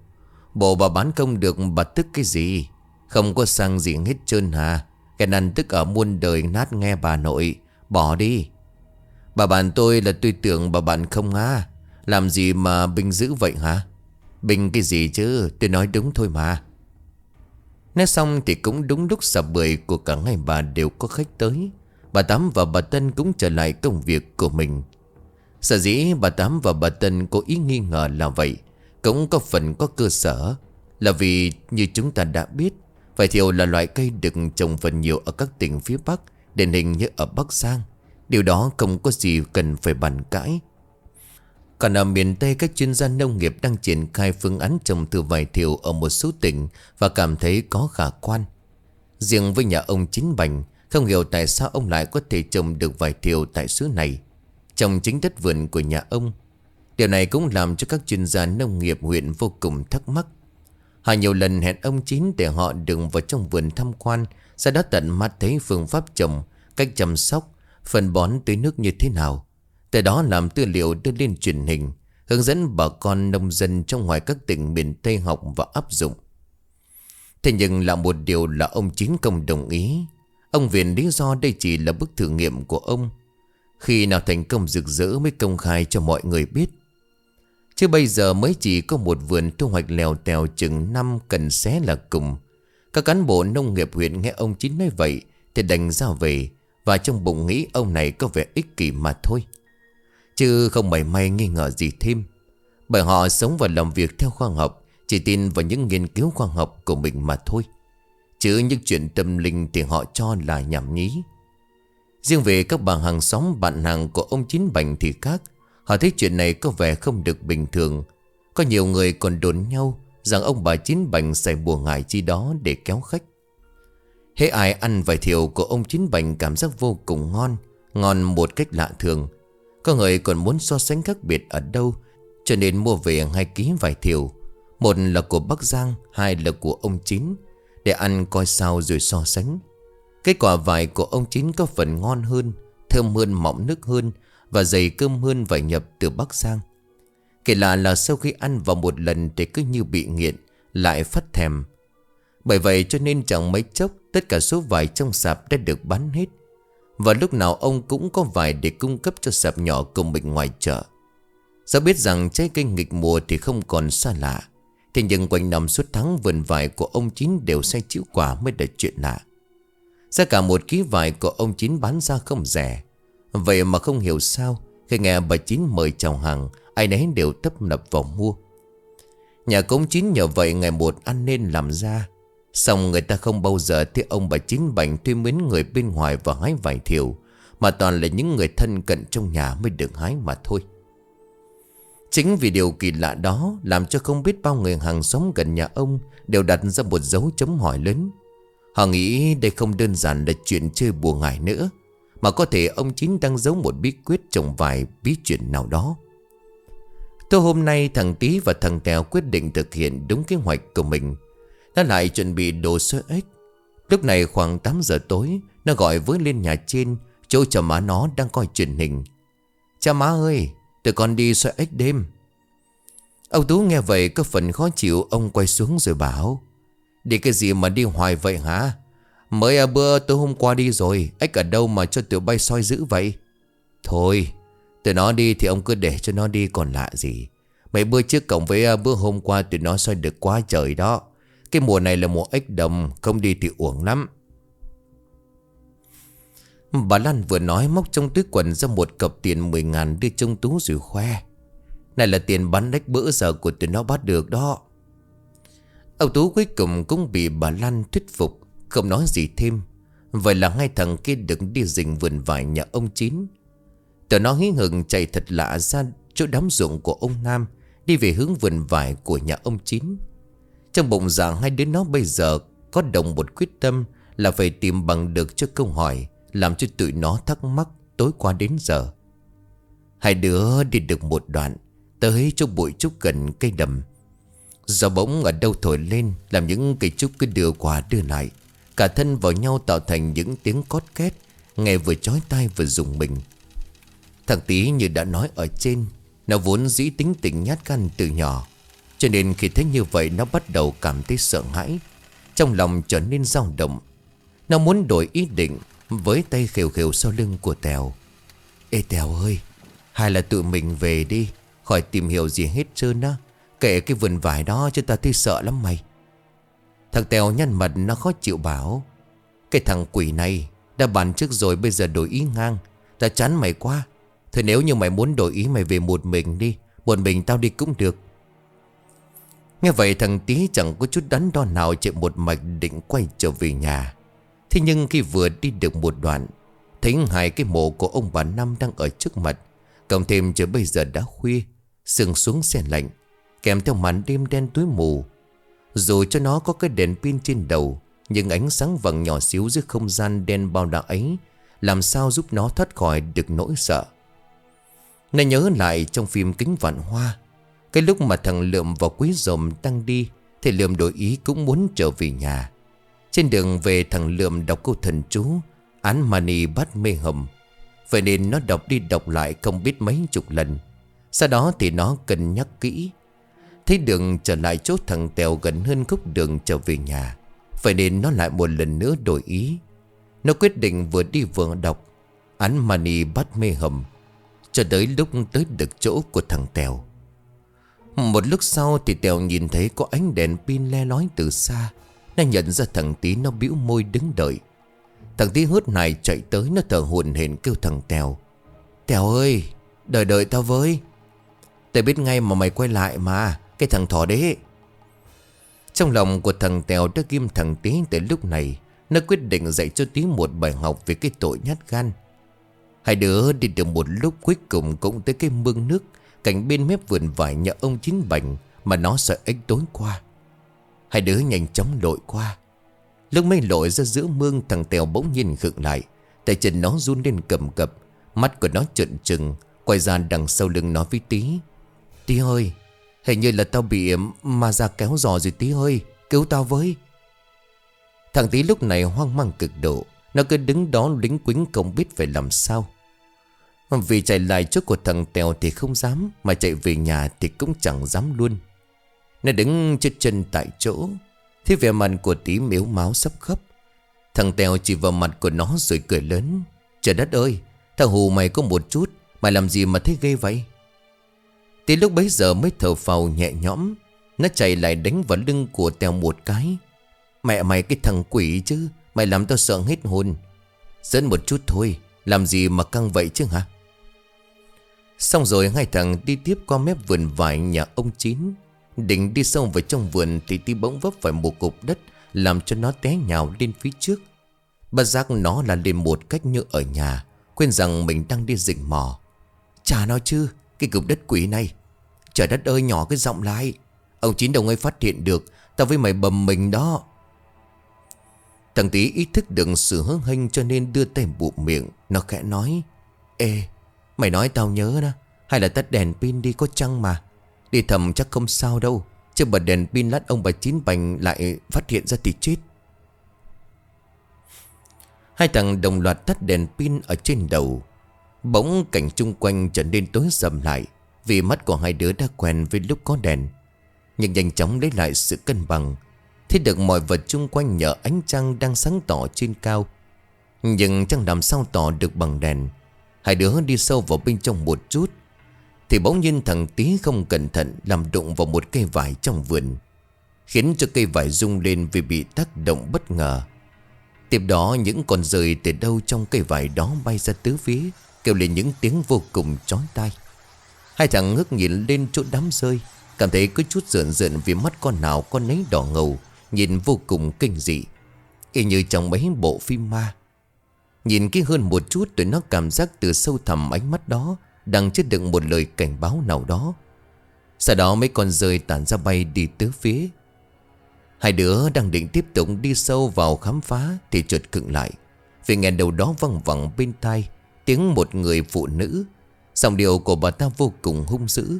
Bộ bà bán không được, bà tức cái gì? Không có sang gì hết trơn hà. Cái năn tức ở muôn đời nát nghe bà nội. Bỏ đi. Bà bạn tôi là tôi tưởng bà bạn không á Làm gì mà Bình giữ vậy hả? Bình cái gì chứ? Tôi nói đúng thôi mà. Nói xong thì cũng đúng lúc sập bưởi của cả ngày bà đều có khách tới. Bà Tám và bà Tân cũng trở lại công việc của mình. Sở dĩ bà Tám và bà Tân có ý nghi ngờ là vậy, Cũng có phần có cơ sở, Là vì như chúng ta đã biết, Vải thiều là loại cây được trồng phần nhiều ở các tỉnh phía Bắc Điển hình như ở Bắc Giang, Điều đó không có gì cần phải bàn cãi. Còn ở miền Tây, các chuyên gia nông nghiệp đang triển khai phương án trồng từ vải thiều ở một số tỉnh và cảm thấy có khả quan. Riêng với nhà ông chính Bành, Không hiểu tại sao ông lại có thể trồng được vài thiều tại xứ này. Trong chính đất vườn của nhà ông, Điều này cũng làm cho các chuyên gia nông nghiệp huyện vô cùng thắc mắc. Họ nhiều lần hẹn ông Chín để họ đừng vào trong vườn tham quan, Sau đó tận mắt thấy phương pháp trồng, Cách chăm sóc, Phân bón tưới nước như thế nào. Từ đó làm tư liệu đưa lên truyền hình, Hướng dẫn bà con nông dân trong ngoài các tỉnh miền Tây học và áp dụng. Thế nhưng là một điều là ông Chín công đồng ý. Ông viện lý do đây chỉ là bức thử nghiệm của ông. Khi nào thành công rực rỡ mới công khai cho mọi người biết. Chứ bây giờ mới chỉ có một vườn thu hoạch lèo tèo chừng năm cần xé là cùng. Các cán bộ nông nghiệp huyện nghe ông Chín nói vậy Thì đành ra về, Và trong bụng nghĩ ông này có vẻ ích kỷ mà thôi. Chứ không mảy may nghi ngờ gì thêm. Bởi họ sống và làm việc theo khoa học, Chỉ tin vào những nghiên cứu khoa học của mình mà thôi. Chứ những chuyện tâm linh thì họ cho là nhảm nhí. Riêng về các bà hàng xóm, bạn hàng của ông Chín Bành thì khác. Họ thấy chuyện này có vẻ không được bình thường. Có nhiều người còn đồn nhau Rằng ông bà Chín Bành xài bùa ngải chi đó để kéo khách. Hễ ai ăn vài thiều của ông Chín Bành cảm giác vô cùng ngon Ngon một cách lạ thường. Có người còn muốn so sánh khác biệt ở đâu, Cho nên mua về hai ký vài thiều. Một là của Bắc Giang, Hai là của ông Chín, Để ăn coi sao rồi so sánh. Kết quả vải của ông Chín có phần ngon hơn, Thơm hơn, mọng nước hơn và dày cơm hơn vải nhập từ Bắc Giang. Kể lạ là sau khi ăn vào một lần Thì cứ như bị nghiện, Lại phát thèm. Bởi vậy cho nên chẳng mấy chốc, Tất cả số vải trong sạp đã được bán hết. Và lúc nào ông cũng có vải Để cung cấp cho sạp nhỏ của mình ngoài chợ. Do biết rằng trái cây nghịch mùa Thì không còn xa lạ. Thế nhưng quanh năm suốt tháng, vườn vải của ông Chín đều say chịu quả mới là chuyện lạ. Giá cả một ký vải của ông Chín bán ra không rẻ. Vậy mà không hiểu sao, Khi nghe bà Chín mời chào hàng, Ai nấy đều tấp nập vào mua. Nhà công Chín nhờ vậy ngày một ăn nên làm ra. Xong người ta không bao giờ thấy ông bà Chín bệnh thuê mến người bên ngoài và hái vài thiểu Mà toàn là những người thân cận trong nhà mới được hái mà thôi. Chính vì điều kỳ lạ đó Làm cho không biết bao người hàng xóm gần nhà ông Đều đặt ra một dấu chấm hỏi lớn. Họ nghĩ đây không đơn giản là chuyện chơi bùa ngải nữa mà có thể ông Chín đang giấu một bí quyết trồng vài bí chuyện nào đó. Tối hôm nay, thằng Tý và thằng Tèo quyết định thực hiện đúng kế hoạch của mình. Nó lại chuẩn bị đồ sơ ếch. Lúc này khoảng 8 giờ tối, Nó gọi với lên nhà trên, Chỗ cha má nó đang coi truyền hình. Cha má ơi, Tụi con đi xoay ếch đêm. Ông Tú nghe vậy có phần khó chịu, Ông quay xuống rồi bảo Đi cái gì mà đi hoài vậy hả? Mới à bữa tôi hôm qua đi rồi. Ếch ở đâu mà cho tụi bay soi giữ vậy? Thôi Tụi nó đi thì ông cứ để cho nó đi còn lạ gì. Mấy bữa trước cộng với à, bữa hôm qua tụi nó soi được quá trời đó. Cái mùa này là mùa ếch đồng Không đi thì uổng lắm. Bà Lan vừa nói móc trong túi quần ra một cặp tiền 10 ngàn đưa trông tú rồi khoe. Này là tiền bán đách bữa giờ của tụi nó bắt được đó. Ông Tú cuối cùng cũng bị bà Lan thuyết phục không nói gì thêm. Vậy là hai thằng kia đứng đi rình vườn vải nhà ông Chín. Tờ nó hí hừng chạy thật lạ ra chỗ đám ruộng của ông Nam, Đi về hướng vườn vải của nhà ông Chín. Trong bụng dạ hai đứa nó bây giờ có đồng một quyết tâm Là phải tìm bằng được cho câu hỏi, Làm cho tụi nó thắc mắc tối qua đến giờ. Hai đứa đi được một đoạn, Tới chỗ bụi trúc gần cây đầm. Gió bỗng ở đâu thổi lên, Làm những cây trúc cứ đưa qua đưa lại. Cả thân vào nhau tạo thành những tiếng cót két, Nghe vừa chói tai vừa rùng mình. Thằng tí như đã nói ở trên, Nó vốn dĩ tính tình nhát gan từ nhỏ, Cho nên khi thấy như vậy Nó bắt đầu cảm thấy sợ hãi, Trong lòng trở nên dao động. Nó muốn đổi ý định Với tay khều khều sau lưng của Tèo. Ê Tèo ơi, Hay là tự mình về đi, Khỏi tìm hiểu gì hết trơn á, Kể cái vườn vải đó cho ta thấy sợ lắm mày. Thằng Tèo nhăn mặt, nó khó chịu bảo, Cái thằng quỷ này Đã bàn trước rồi, bây giờ đổi ý ngang. Ta chán mày quá. Thôi nếu như mày muốn đổi ý, mày về một mình đi. Một mình tao đi cũng được. Nghe vậy, thằng tí chẳng có chút đắn đo nào, chạy một mạch định quay trở về nhà. Thế nhưng khi vừa đi được một đoạn, Thấy hai cái mộ của ông bà Năm đang ở trước mặt. Cộng thêm trời bây giờ đã khuya, Sương xuống xe lạnh, Kèm theo màn đêm đen tối mù dù cho nó có cái đèn pin trên đầu, Nhưng ánh sáng vàng nhỏ xíu giữa không gian đen bao la ấy Làm sao giúp nó thoát khỏi được nỗi sợ. Này nhớ lại trong phim Kính Vạn Hoa, Cái lúc mà thằng Lượm và Quý Dồm tăng đi, Thì Lượm đổi ý cũng muốn trở về nhà. Trên đường về, thằng Lượm đọc câu thần chú, Án mani bắt mê hầm. Vậy nên nó đọc đi đọc lại không biết mấy chục lần. Sau đó thì nó cân nhắc kỹ Thấy đường trở lại chỗ thằng Tèo gần hơn khúc đường trở về nhà. Vậy nên nó lại một lần nữa đổi ý. Nó quyết định vừa đi vừa đọc. Án mani bắt mê hầm, Cho tới lúc tới được chỗ của thằng Tèo. Một lúc sau thì Tèo nhìn thấy có ánh đèn pin le lói từ xa. Nó nhận ra thằng Tí nó bĩu môi đứng đợi. Thằng Tí hớt này chạy tới, nó thở hồn hển kêu thằng Tèo. Tèo ơi, Đợi đợi tao với. Tao biết ngay mà mày quay lại mà. Cái thằng thỏ đấy Trong lòng của thằng Tèo đã ghim thằng Tí tới lúc này, Nó quyết định dạy cho Tí một bài học về cái tội nhát gan. Hai đứa đi được một lúc cuối cùng cũng tới cái mương nước, Cạnh bên mép vườn vải nhà ông Chín Bành Mà nó sợ ếch tối qua. Hai đứa nhanh chóng lội qua. Lúc mấy lội ra giữa mương, thằng Tèo bỗng nhiên khựng lại, Tay chân nó run lên cầm cập, Mắt của nó trợn trừng, Quay ra đằng sau lưng nó với Tí Tí ơi Hình như là tao bị ma ra kéo giò rồi Tí hơi, Cứu tao với. Thằng Tí lúc này hoang mang cực độ, Nó cứ đứng đó lính quính không biết phải làm sao. Vì chạy lại trước của thằng Tèo thì không dám, Mà chạy về nhà thì cũng chẳng dám luôn. Nó đứng chết chân tại chỗ Thế vẻ mặt của tí miếu máu sắp khóc. Thằng Tèo chỉ vào mặt của nó rồi cười lớn. Trời đất ơi, Thằng Hù mày có một chút, Mày làm gì mà thấy ghê vậy? Tí lúc bấy giờ mới thở phào nhẹ nhõm. Nó chạy lại đánh vào lưng của Tèo một cái. Mẹ mày cái thằng quỷ chứ, Mày làm tao sợ hết hồn. Dẫn một chút thôi, Làm gì mà căng vậy chứ hả? Xong rồi hai thằng đi tiếp qua mép vườn vải nhà ông Chín. Định đi sâu vào trong vườn Thì tí bỗng vấp phải một cục đất, Làm cho nó té nhào lên phía trước. Bất giác nó là lên một cách như ở nhà, Quên rằng mình đang đi rình mò. Chà nó chứ cái cục đất quỷ này Trời đất ơi nhỏ cái giọng lại Ông Chín đồng ấy phát hiện được Tao với mày bầm mình đó. Thằng tí ý thức được sự hớn hênh cho nên đưa tay bụng miệng. Nó khẽ nói, Ê, mày nói tao nhớ đó, Hay là tắt đèn pin đi có chăng mà? Đi thầm chắc không sao đâu, Chứ bật đèn pin lát ông bà Chín Bành lại phát hiện ra thì chết. Hai thằng đồng loạt tắt đèn pin ở trên đầu. Bỗng cảnh chung quanh trở nên tối sầm lại, Vì mắt của hai đứa đã quen với lúc có đèn. Nhưng nhanh chóng lấy lại sự cân bằng, Thấy được mọi vật chung quanh nhờ ánh trăng đang sáng tỏ trên cao. Nhưng chẳng làm sao tỏ được bằng đèn. Hai đứa đi sâu vào bên trong một chút, thì bỗng nhiên thằng tí không cẩn thận Làm đụng vào một cây vải trong vườn, Khiến cho cây vải rung lên Vì bị tác động bất ngờ. Tiếp đó những con rơi từ đâu trong cây vải đó bay ra tứ phía. Kêu lên những tiếng vô cùng chói tai. Hai thằng ngước nhìn lên chỗ đám rơi, Cảm thấy có chút rợn rợn vì mắt con nào con nấy đỏ ngầu, Nhìn vô cùng kinh dị, Y như trong mấy bộ phim ma. Nhìn kỹ hơn một chút tụi nó cảm giác từ sâu thẳm ánh mắt đó đang chứa đựng một lời cảnh báo nào đó. Sau đó mấy con rơi tản ra bay đi tứ phía. Hai đứa đang định tiếp tục đi sâu vào khám phá Thì chợt cựng lại, Vì nghe đầu đó văng vẳng bên tai. Tiếng một người phụ nữ. Giọng điệu của bà ta vô cùng hung dữ.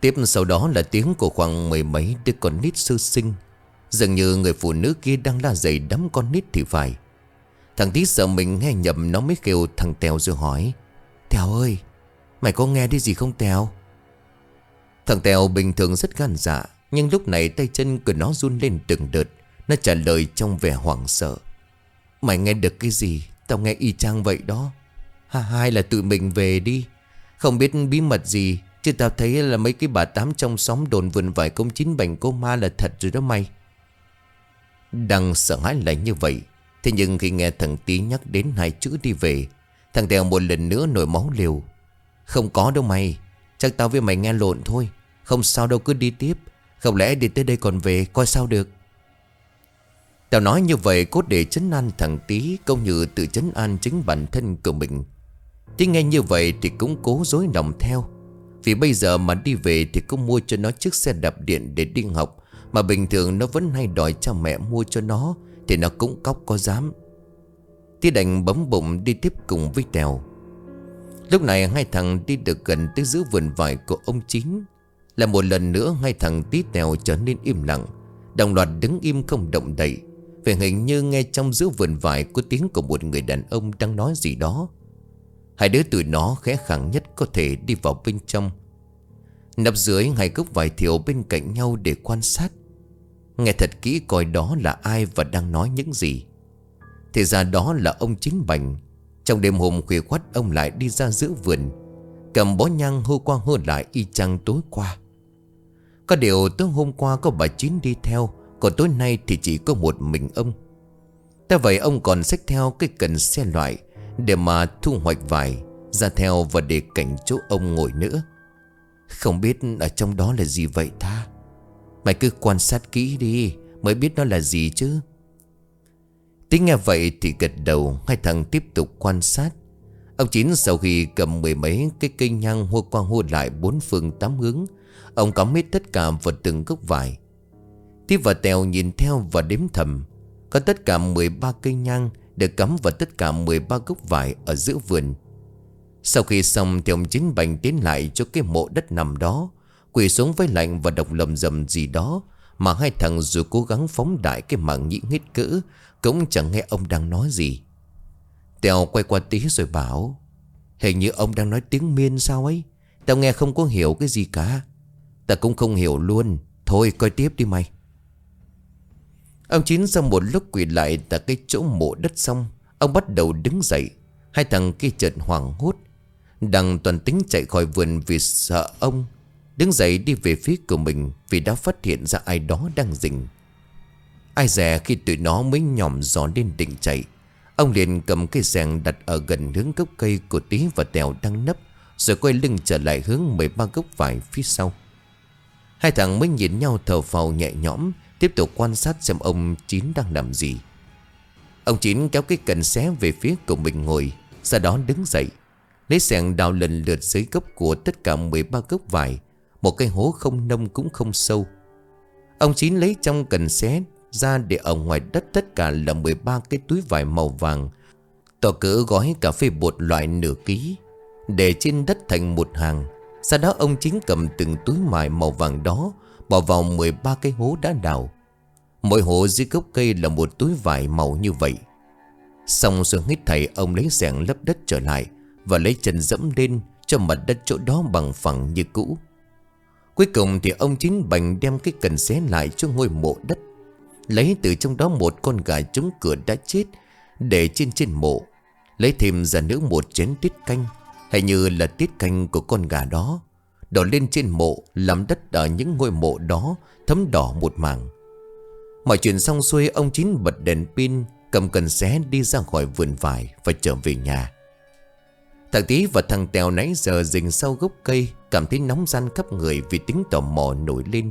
Tiếp sau đó là tiếng của khoảng mười mấy đứa con nít sơ sinh. Dường như người phụ nữ kia đang la dày đám con nít thì phải. Thằng tí sợ mình nghe nhầm nó mới kêu thằng Tèo rồi hỏi, Tèo ơi, Mày có nghe đi gì không Tèo? Thằng Tèo bình thường rất gan dạ Nhưng lúc này tay chân của nó run lên từng đợt, Nó trả lời trong vẻ hoảng sợ. Mày nghe được cái gì? Tao nghe y chang vậy đó ha, Hai là tự mình về đi. Không biết bí mật gì Chứ tao thấy là mấy cái bà tám trong xóm đồn vườn vải công chín bành cô ma là thật rồi đó mày. Đang sợ hãi lại như vậy. Thế nhưng khi nghe thằng tí nhắc đến hai chữ đi về Thằng Tèo một lần nữa nổi máu liều. Không có đâu mày. Chắc tao với mày nghe lộn thôi. Không sao đâu cứ đi tiếp. Không lẽ đi tới đây còn về coi sao được? Tao nói như vậy cốt để chấn an thằng tí Công như tự chấn an chính bản thân của mình. Tí nghe như vậy thì cũng cố dối lòng theo. Vì bây giờ mà đi về thì cũng mua cho nó chiếc xe đạp điện để đi học. Mà bình thường nó vẫn hay đòi cha mẹ mua cho nó, Thì nó cũng cóc có dám. Tí đành bấm bụng đi tiếp cùng với Tèo. Lúc này hai thằng đi được gần tới giữa vườn vải của ông Chín. Là một lần nữa hai thằng tí Tèo trở nên im lặng. Đồng loạt đứng im không động đậy. Về hình như nghe trong giữa vườn vải Có tiếng của một người đàn ông đang nói gì đó. Hai đứa tụi nó khẽ khẳng nhất có thể đi vào bên trong. Nắp dưới hai gốc vải thiểu bên cạnh nhau để quan sát. Nghe thật kỹ coi đó là ai và đang nói những gì. Thì ra đó là ông Chính Bành. Trong đêm hôm khuya khoắt, ông lại đi ra giữa vườn, Cầm bó nhang hô qua hô lại y chang tối qua. Có điều tối hôm qua có bà Chín đi theo, Còn tối nay thì chỉ có một mình ông. Ta vậy ông còn xách theo cái cần xe loại để mà thu hoạch vải, Ra theo và để cảnh chỗ ông ngồi nữa. Không biết ở trong đó là gì vậy ta? Mày cứ quan sát kỹ đi, Mới biết nó là gì chứ. Tính nghe vậy thì gật đầu, Hai thằng tiếp tục quan sát. Ông Chín sau khi cầm mười mấy cái cây nhang hô qua hô lại bốn phương tám hướng, Ông cắm hết tất cả vào từng gốc vải. Tiếp và Tèo nhìn theo và đếm thầm, Có tất cả 13 cây nhang được cắm vào tất cả 13 gốc vải ở giữa vườn. Sau khi xong thì ông chính bành tiến lại cho cái mộ đất nằm đó, Quỳ xuống với lạnh và đọc lầm rầm gì đó Mà hai thằng dù cố gắng phóng đại cái mạng nhĩ hết cỡ Cũng chẳng nghe ông đang nói gì. Tèo quay qua tí rồi bảo, Hình như ông đang nói tiếng miên sao ấy? Tao nghe không có hiểu cái gì cả. Ta cũng không hiểu luôn. Thôi, coi tiếp đi mày. Ông Chín sau một lúc quỳ lại Tại cái chỗ mộ đất xong, Ông bắt đầu đứng dậy. Hai thằng kia chợt hoảng hốt. Đằng toàn tính chạy khỏi vườn vì sợ ông. Đứng dậy đi về phía của mình Vì đã phát hiện ra ai đó đang rình. Ai dè khi tụi nó mới nhòm gió lên đỉnh chạy. Ông liền cầm cây rèn đặt ở gần hướng gốc cây của tí và tèo đang nấp, Rồi quay lưng trở lại hướng 13 gốc vải phía sau. Hai thằng mới nhìn nhau thở phào nhẹ nhõm Tiếp tục quan sát xem ông Chín đang làm gì. Ông Chín kéo cái cần xé về phía của mình ngồi, Sau đó đứng dậy, Lấy sẹn đào lần lượt dưới gốc của tất cả 13 gốc vải, một cái hố không nông cũng không sâu. Ông Chín lấy trong cần xé ra để ở ngoài đất tất cả là 13 cái túi vải màu vàng Tỏ cỡ gói cà phê bột loại nửa ký, Để trên đất thành một hàng. Sau đó ông chính cầm từng túi mài màu vàng đó Bỏ vào 13 cái hố đã đào. Mỗi hố dưới gốc cây là một túi vải màu như vậy. Xong rồi hít thầy ông lấy sẻng lấp đất trở lại Và lấy chân dẫm lên cho mặt đất chỗ đó bằng phẳng như cũ. Cuối cùng thì ông chính bành đem cái cần xé lại cho ngôi mộ đất. Lấy từ trong đó một con gà trúng cửa đã chết Để trên trên mộ. Lấy thêm ra nữa một chén tiết canh, Hay như là tiết canh của con gà đó. Đổ lên trên mộ Làm đất ở những ngôi mộ đó, Thấm đỏ một mảng. Mọi chuyện xong xuôi, ông Chín bật đèn pin, Cầm cần xé đi ra khỏi vườn vải Và trở về nhà. Thằng Tí và thằng Tèo nãy giờ dình sau gốc cây, Cảm thấy nóng gian khắp người vì tính tò mò nổi lên.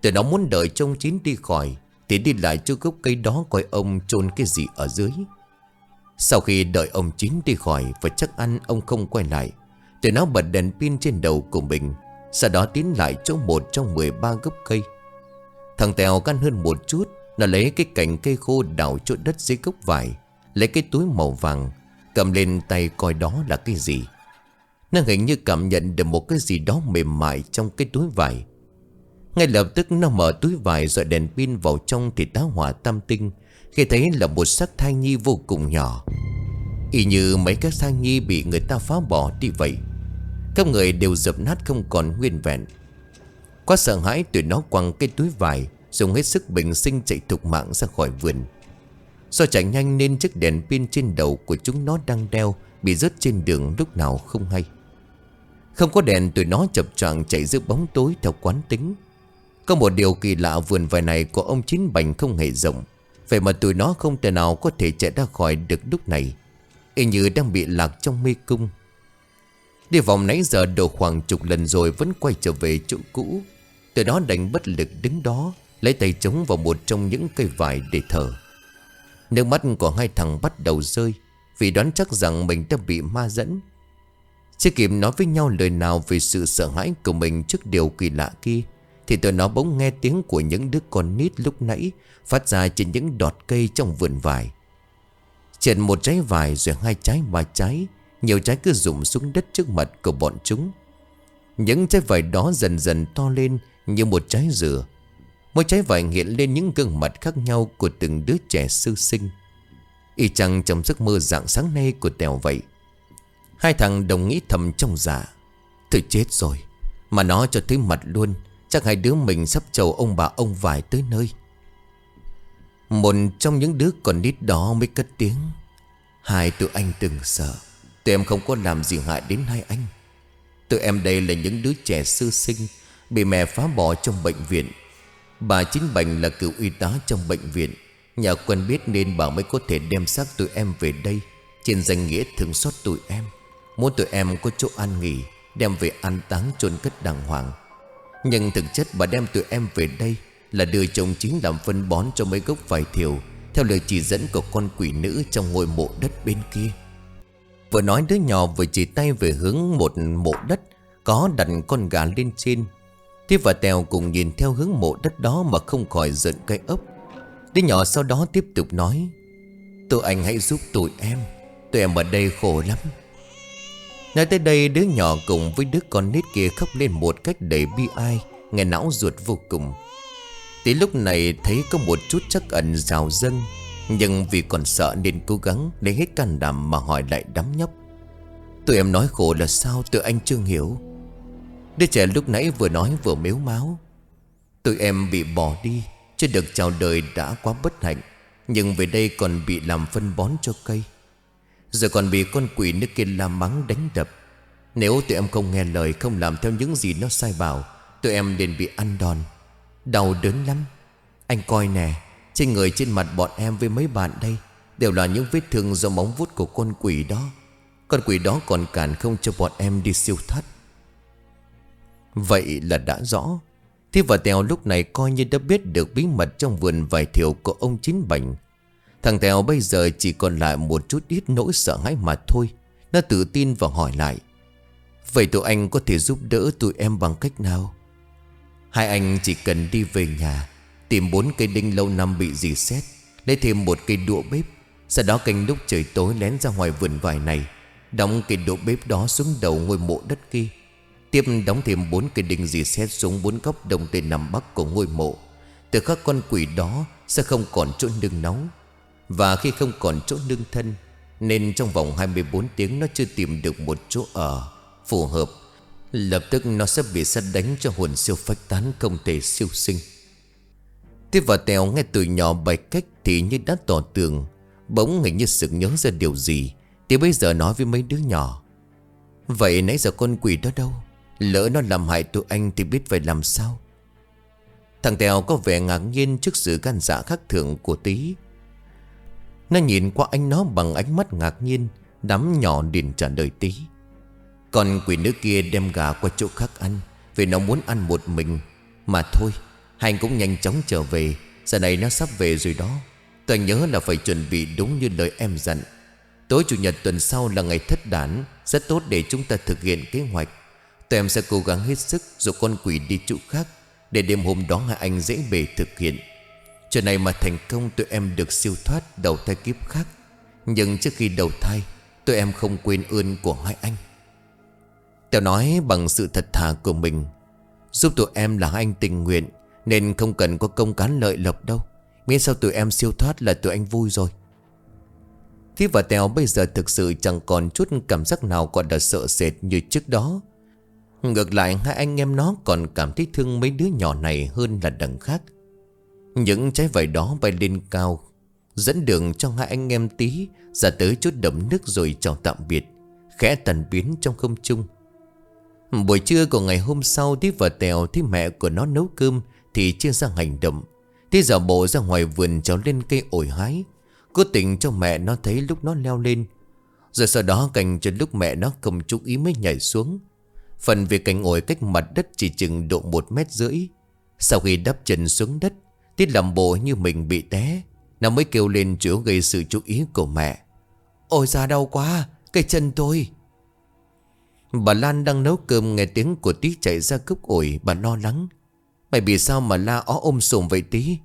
Từ nó muốn đợi trông chín đi khỏi, Thì đi lại cho gốc cây đó coi ông chôn cái gì ở dưới. Sau khi đợi ông chín đi khỏi, Và chắc ăn ông không quay lại Tụi nó bật đèn pin trên đầu của mình, Sau đó tiến lại chỗ một trong 13 gốc cây. Thằng Tèo căn hơn một chút, Nó lấy cái cành cây khô đào chỗ đất dưới gốc vải, Lấy cái túi màu vàng, Cầm lên tay coi đó là cái gì. Nó hình như cảm nhận được một cái gì đó mềm mại trong cái túi vải. Ngay lập tức nó mở túi vải rồi đèn pin vào trong thì tá hỏa tam tinh, Khi thấy là một xác thai nhi vô cùng nhỏ. Y như mấy cái thai nhi bị người ta phá bỏ đi vậy. Các người đều dập nát không còn nguyên vẹn. Quá sợ hãi tụi nó quăng cái túi vải, Dùng hết sức bình sinh chạy thục mạng ra khỏi vườn. Do chạy nhanh nên chiếc đèn pin trên đầu của chúng nó đang đeo Bị rớt trên đường lúc nào không hay. Không có đèn, tụi nó chập choạng chạy giữa bóng tối theo quán tính. Có một điều kỳ lạ, vườn vải này của ông Chín Bành không hề rộng. Vậy mà tụi nó không thể nào có thể chạy ra khỏi được lúc này. Y như đang bị lạc trong mê cung. Đi vòng nãy giờ đồ khoảng chục lần rồi vẫn quay trở về chỗ cũ. Từ đó đành bất lực đứng đó, Lấy tay chống vào một trong những cây vải để thở. Nước mắt của hai thằng bắt đầu rơi, Vì đoán chắc rằng mình đã bị ma dẫn. Chưa kịp nói với nhau lời nào Về sự sợ hãi của mình trước điều kỳ lạ kia, Thì tụi nó bỗng nghe tiếng của những đứa con nít lúc nãy Phát ra trên những đọt cây trong vườn vải. Trên một trái vải rồi hai trái ba trái nhiều trái cứ rụng xuống đất trước mặt của bọn chúng. Những trái vải đó dần dần to lên như một trái dừa. Mỗi trái vải hiện lên những gương mặt khác nhau của từng đứa trẻ sư sinh. Y chang trong giấc mơ dạng sáng nay của Tèo vậy. Hai thằng đồng nghĩ thầm trong dạ Thôi chết rồi, Mà nó cho thấy mặt luôn, Chắc hai đứa mình sắp chầu ông bà ông vải tới nơi. Một trong những đứa còn nít đó mới cất tiếng, Hai tụi anh từng sợ. Tụi em không có làm gì hại đến hai anh. Tụi em đây là những đứa trẻ sư sinh, Bị mẹ phá bỏ trong bệnh viện. Bà chính bệnh là cựu y tá trong bệnh viện. Nhà quen biết nên bà mới có thể đem xác tụi em về đây, Trên danh nghĩa thương xót tụi em. Muốn tụi em có chỗ an nghỉ, Đem về an táng chôn cất đàng hoàng. Nhưng thực chất bà đem tụi em về đây Là đưa chồng chính làm phân bón cho mấy gốc vải thiều, Theo lời chỉ dẫn của con quỷ nữ Trong ngôi mộ đất bên kia. Vừa nói đứa nhỏ vừa chỉ tay về hướng một mộ đất, Có đặt con gà lên trên. Tiếp và Tèo cùng nhìn theo hướng mộ đất đó Mà không khỏi giận cây ấp Đứa nhỏ sau đó tiếp tục nói, Tụi anh hãy giúp tụi em Tụi em ở đây khổ lắm. Nói tới đây, đứa nhỏ cùng với đứa con nít kia khóc lên một cách đầy bi ai, Nghe não ruột vô cùng. Tí lúc này thấy có một chút chắc ẩn rào dâng. Nhưng vì còn sợ nên cố gắng Lấy hết can đảm mà hỏi lại đám nhóc. Tụi em nói khổ là sao tụi anh chưa hiểu. Đứa trẻ lúc nãy vừa nói vừa mếu máu. Tụi em bị bỏ đi, Chưa được chào đời đã quá bất hạnh. Nhưng về đây còn bị làm phân bón cho cây. Giờ còn bị con quỷ nước kia làm mắng đánh đập. Nếu tụi em không nghe lời, Không làm theo những gì nó sai bảo, Tụi em liền bị ăn đòn. Đau đớn lắm. Anh coi nè. Trên người, trên mặt bọn em với mấy bạn đây Đều là những vết thương do móng vuốt của con quỷ đó. Con quỷ đó còn cản không cho bọn em đi siêu thoát. Vậy là đã rõ. Thi và Tèo lúc này coi như đã biết được bí mật trong vườn vải thiểu của ông Chín Bành. Thằng Tèo bây giờ chỉ còn lại một chút ít nỗi sợ hãi mà thôi. Nó tự tin và hỏi lại. Vậy tụi anh có thể giúp đỡ tụi em bằng cách nào? Hai anh chỉ cần đi về nhà Tìm bốn cây đinh lâu năm bị dì xét, Lấy thêm một cây đũa bếp. Sau đó canh lúc trời tối lén ra ngoài vườn vải này, Đóng cây đũa bếp đó xuống đầu ngôi mộ đất kia. Tiếp đóng thêm bốn cây đinh dì xét xuống bốn góc đồng tây nằm bắc của ngôi mộ. Từ các con quỷ đó sẽ không còn chỗ nương nóng Và khi không còn chỗ nương thân, Nên trong vòng 24 tiếng nó chưa tìm được một chỗ ở Phù hợp, Lập tức nó sẽ bị sát đánh cho hồn siêu phách tán không thể siêu sinh. Tiếp vào tèo nghe từ nhỏ bạch cách thì như đã tỏ tường, Bỗng hình như sự nhớ ra điều gì, Thì bây giờ nói với mấy đứa nhỏ. Vậy nãy giờ con quỷ đó đâu? Lỡ nó làm hại tụi anh thì biết phải làm sao? Thằng Tèo có vẻ ngạc nhiên trước sự gan dạ khác thường của tí Nó nhìn qua anh nó bằng ánh mắt ngạc nhiên, Đám nhỏ liền trả lời tí Còn quỷ nữ kia đem gà qua chỗ khác ăn, Vì nó muốn ăn một mình, Mà thôi Hành cũng nhanh chóng trở về. Giờ này nó sắp về rồi đó. Toàn nhớ là phải chuẩn bị đúng như lời em dặn. Tối chủ nhật tuần sau là ngày thất đản, Rất tốt để chúng ta thực hiện kế hoạch. Tụi em sẽ cố gắng hết sức Dụ con quỷ đi chỗ khác Để đêm hôm đó hai anh dễ bề thực hiện. Chuyện này mà thành công tụi em được siêu thoát đầu thai kiếp khác. Nhưng trước khi đầu thai, Tụi em không quên ơn của hai anh. Tèo nói bằng sự thật thà của mình, Giúp tụi em là hai anh tình nguyện nên không cần có công cán lợi lộc đâu. Miễn sao tụi em siêu thoát là tụi anh vui rồi. Thí và Tèo bây giờ thực sự chẳng còn chút cảm giác nào còn là sợ sệt như trước đó. Ngược lại, hai anh em nó còn cảm thấy thương mấy đứa nhỏ này hơn là đằng khác. Những trái vải đó bay lên cao, Dẫn đường cho hai anh em tí, Ra tới chút đậm nước rồi chào tạm biệt, Khẽ tàn biến trong không trung. Buổi trưa của ngày hôm sau Tí và Tèo thấy mẹ của nó nấu cơm thì chưa ra hành động. Thế giả bộ ra ngoài vườn trèo lên cây ổi hái. Cố tình cho mẹ nó thấy lúc nó leo lên. Rồi sau đó cành cho lúc mẹ nó không chú ý mới nhảy xuống. Phần việc cành ổi cách mặt đất chỉ chừng độ một mét rưỡi. Sau khi đắp chân xuống đất, Tiết làm bộ như mình bị té, Nó mới kêu lên chỗ gây sự chú ý của mẹ. Ôi da đau quá, Cái chân tôi. Bà Lan đang nấu cơm nghe tiếng của tí chạy ra cướp ổi, Bà lo lắng. Mày bị sao mà la ó ôm sùm vậy tí?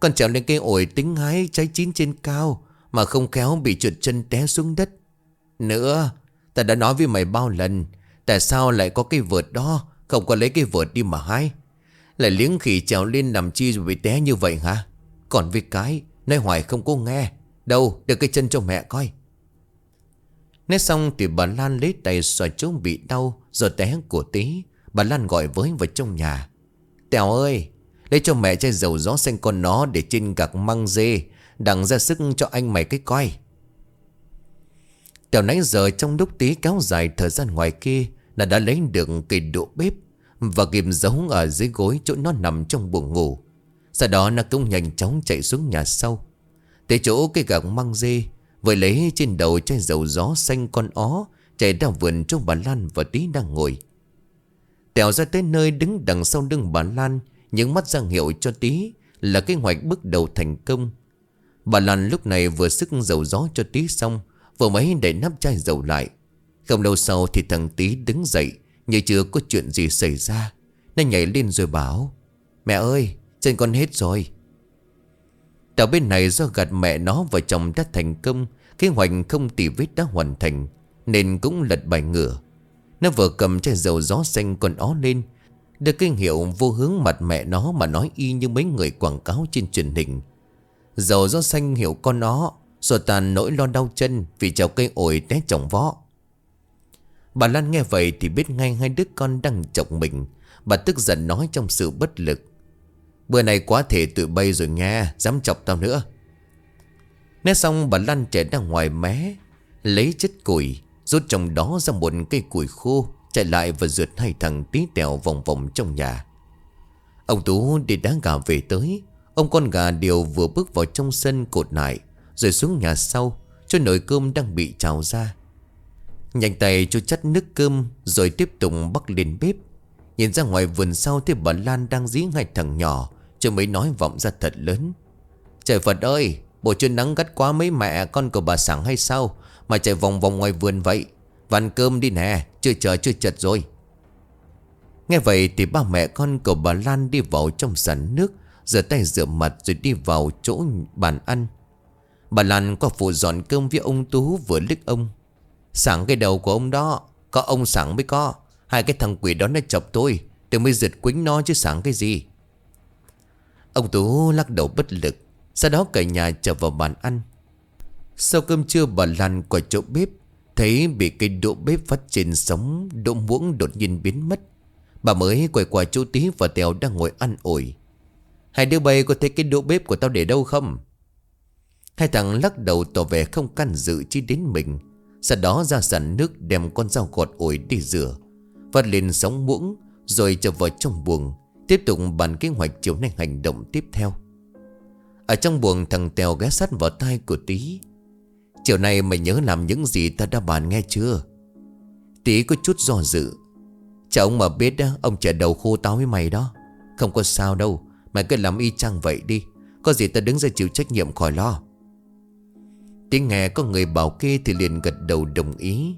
Con trèo lên cây ổi tính hái trái chín trên cao Mà không khéo bị trượt chân té xuống đất. Nữa, Ta đã nói với mày bao lần, Tại sao lại có cái vượt đó, Không có lấy cái vượt đi mà hái? Lại liếng khỉ trèo lên nằm chi rồi bị té như vậy hả? Còn với cái, Nói hoài không có nghe. Đâu, đưa cái chân cho mẹ coi. Nét xong thì bà Lan lấy tay xoa chỗ bị đau Rồi té của tí. Bà Lan gọi với vào trong nhà. Tèo ơi, Lấy cho mẹ chai dầu gió xanh con nó Để trên gạc măng dê Đặng ra sức cho anh mày cái coi. Tèo nãy giờ trong lúc tí kéo dài thời gian ngoài kia, Là đã lấy được cây đũa bếp Và ghim giấu ở dưới gối chỗ nó nằm trong buồng ngủ. Sau đó nó cũng nhanh chóng chạy xuống nhà sau. Tới chỗ cây gạc măng dê, Vừa lấy trên đầu chai dầu gió xanh con ó, Chạy ra vườn trong bà Lan và tí đang ngồi. Tèo ra tới nơi đứng đằng sau lưng bà Lan, Những mắt giang hiệu cho tí Là cái hoạch bước đầu thành công. Bà Lan lúc này vừa sức dầu gió cho tí xong, Vừa mới để nắp chai dầu lại. Không lâu sau thì thằng tí đứng dậy, Như chưa có chuyện gì xảy ra. Nó nhảy lên rồi bảo, Mẹ ơi, chân con hết rồi. Tàu bên này do gạt mẹ nó và chồng đã thành công, Kế hoạch không tỉ vết đã hoàn thành, Nên cũng lật bài ngửa. Nó vừa cầm chai dầu gió xanh còn ó lên. Được kinh hiệu vô hướng mặt mẹ nó Mà nói y như mấy người quảng cáo trên truyền hình. Dầu gió xanh hiệu con nó Rồi tàn nỗi lo đau chân Vì chào cây ổi té chồng vó. Bà Lan nghe vậy thì biết ngay hai đứa con đang chọc mình. Bà tức giận nói trong sự bất lực. Bữa này quá thể tụi bay rồi nghe, Dám chọc tao nữa. Nói xong bà Lan chạy ra ngoài mé, Lấy chất củi. Rút trong đó ra một cây củi khô, Chạy lại và rượt hai thằng tí tèo vòng vòng trong nhà. Ông Tú đi đá gà về tới. Ông con gà đều vừa bước vào trong sân cột lại, Rồi xuống nhà sau, Cho nồi cơm đang bị trào ra. Nhanh tay cho chắt nước cơm, Rồi tiếp tục bắt lên bếp. Nhìn ra ngoài vườn sau thì bà Lan đang dí hai thằng nhỏ cho mới nói vọng ra thật lớn. Trời Phật ơi, Bộ chưa nắng gắt quá mấy mẹ con của bà sẵn hay sao? Mà chạy vòng vòng ngoài vườn vậy. Vằn cơm đi nè, Chưa chờ, chưa chật rồi. Nghe vậy thì ba mẹ con của bà Lan đi vào trong sàn nước, Rửa tay rửa mặt rồi đi vào chỗ bàn ăn. Bà Lan có phụ dọn cơm với ông Tú vừa lích ông. Sẵn cái đầu của ông đó, Có ông sẵn mới có. Hai cái thằng quỷ đó nó chọc tôi Tôi mới giật quính nó chứ sẵn cái gì. Ông Tú lắc đầu bất lực, Sau đó cả nhà trở vào bàn ăn. Sau cơm trưa bà Lan qua chỗ bếp, Thấy bị cây đỗ bếp phát trên sóng, Đỗ muỗng đột nhiên biến mất. Bà mới quay qua chỗ tí và Tèo đang ngồi ăn ổi Hai đứa bay có thấy cái đỗ bếp của tao để đâu không? Hai thằng lắc đầu tỏ vẻ không can dự chi đến mình. Sau đó ra sàn nước đem con dao gọt ổi đi rửa, Vắt lên sóng muỗng, Rồi trở vào trong buồng, Tiếp tục bàn kế hoạch chiều nay hành động tiếp theo. Ở trong buồng, thằng Tèo ghé sát vào tai của Tí Chiều nay mày nhớ làm những gì ta đã bàn nghe chưa? Tí có chút do dự. Chả ông mà biết đó Ông trẻ đầu khô táo với mày đó. Không có sao đâu, Mày cứ làm y chang vậy đi. Có gì ta đứng ra chịu trách nhiệm khỏi lo. Tiếng nghe có người bảo kê Thì liền gật đầu đồng ý.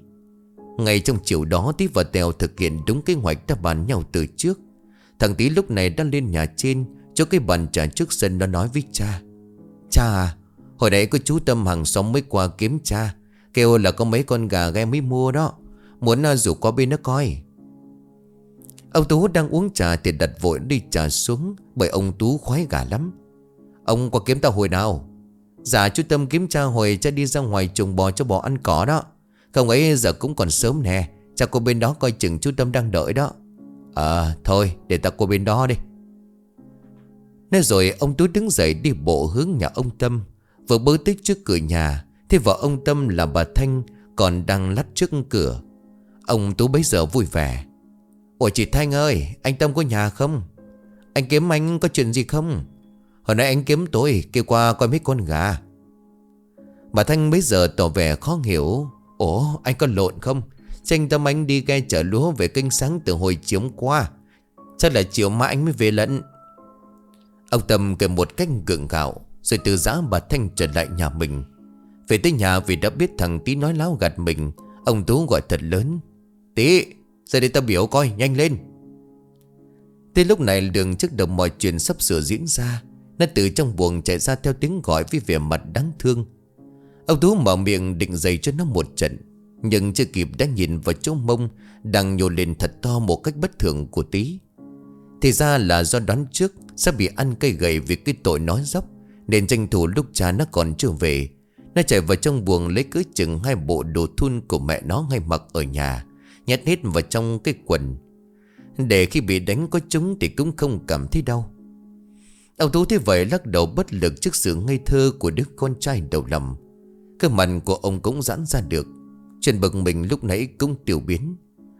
Ngay trong chiều đó, Tí và Tèo thực hiện đúng kế hoạch đã bàn nhau từ trước. Thằng Tí lúc này đã lên nhà trên, Cho cái bàn trà trước sân nó nói với cha. Cha à Hồi nãy có chú Tâm hàng xóm mới qua kiếm cha. Kêu là có mấy con gà ghe mới mua đó. Muốn à, rủ qua bên nó coi. Ông Tú đang uống trà thì đặt vội đi trà xuống, Bởi ông Tú khoái gà lắm. Ông qua kiếm tao hồi nào? Dạ chú Tâm kiếm cha hồi cha đi ra ngoài trùng bò cho bò ăn cỏ đó. Không ấy, giờ cũng còn sớm nè. Cha cô bên đó coi chừng chú Tâm đang đợi đó. À thôi, để ta qua bên đó đi. Nói rồi, ông Tú đứng dậy đi bộ hướng nhà ông Tâm. Vừa bơ tích trước cửa nhà, Thì vợ ông Tâm là bà Thanh Còn đang lắt trước cửa. Ông Tú bấy giờ vui vẻ. Ủa chị Thanh ơi, Anh Tâm có nhà không? Anh kiếm anh có chuyện gì không? Hồi nãy anh kiếm tôi, kêu qua coi mấy con gà. Bà Thanh bấy giờ tỏ vẻ khó hiểu. Ủa, anh có lộn không? Tranh tâm anh đi ghe chở lúa về kênh sáng từ hồi chiều qua? Chắc là chiều mai anh mới về lận. Ông Tâm kể một cách gượng gạo. Rồi từ giã bà Thanh trở lại nhà mình. Về tới nhà vì đã biết thằng Tí nói láo gạt mình, Ông Tú gọi thật lớn, Tí Giờ đây ta biểu coi, nhanh lên. Tới lúc này đường trước đầu mọi chuyện sắp sửa diễn ra, Nó từ trong buồng chạy ra theo tiếng gọi với vẻ mặt đáng thương. Ông Tú mở miệng định dày cho nó một trận, Nhưng chưa kịp đã nhìn vào chỗ mông Đang nhô lên thật to một cách bất thường của tí. Thì ra là do đoán trước Sẽ bị ăn cây gậy vì cái tội nói dốc nên tranh thủ lúc cha nó còn chưa về, Nó chạy vào trong buồng lấy cứ chừng hai bộ đồ thun của mẹ nó ngay mặc ở nhà, Nhét hết vào trong cái quần. Để khi bị đánh có chúng thì cũng không cảm thấy đau. Ông Tú thế vậy lắc đầu bất lực trước sự ngây thơ của đứa con trai đầu lầm Cơ mặt của ông cũng giãn ra được. Chuyện bực mình lúc nãy cũng tiểu biến.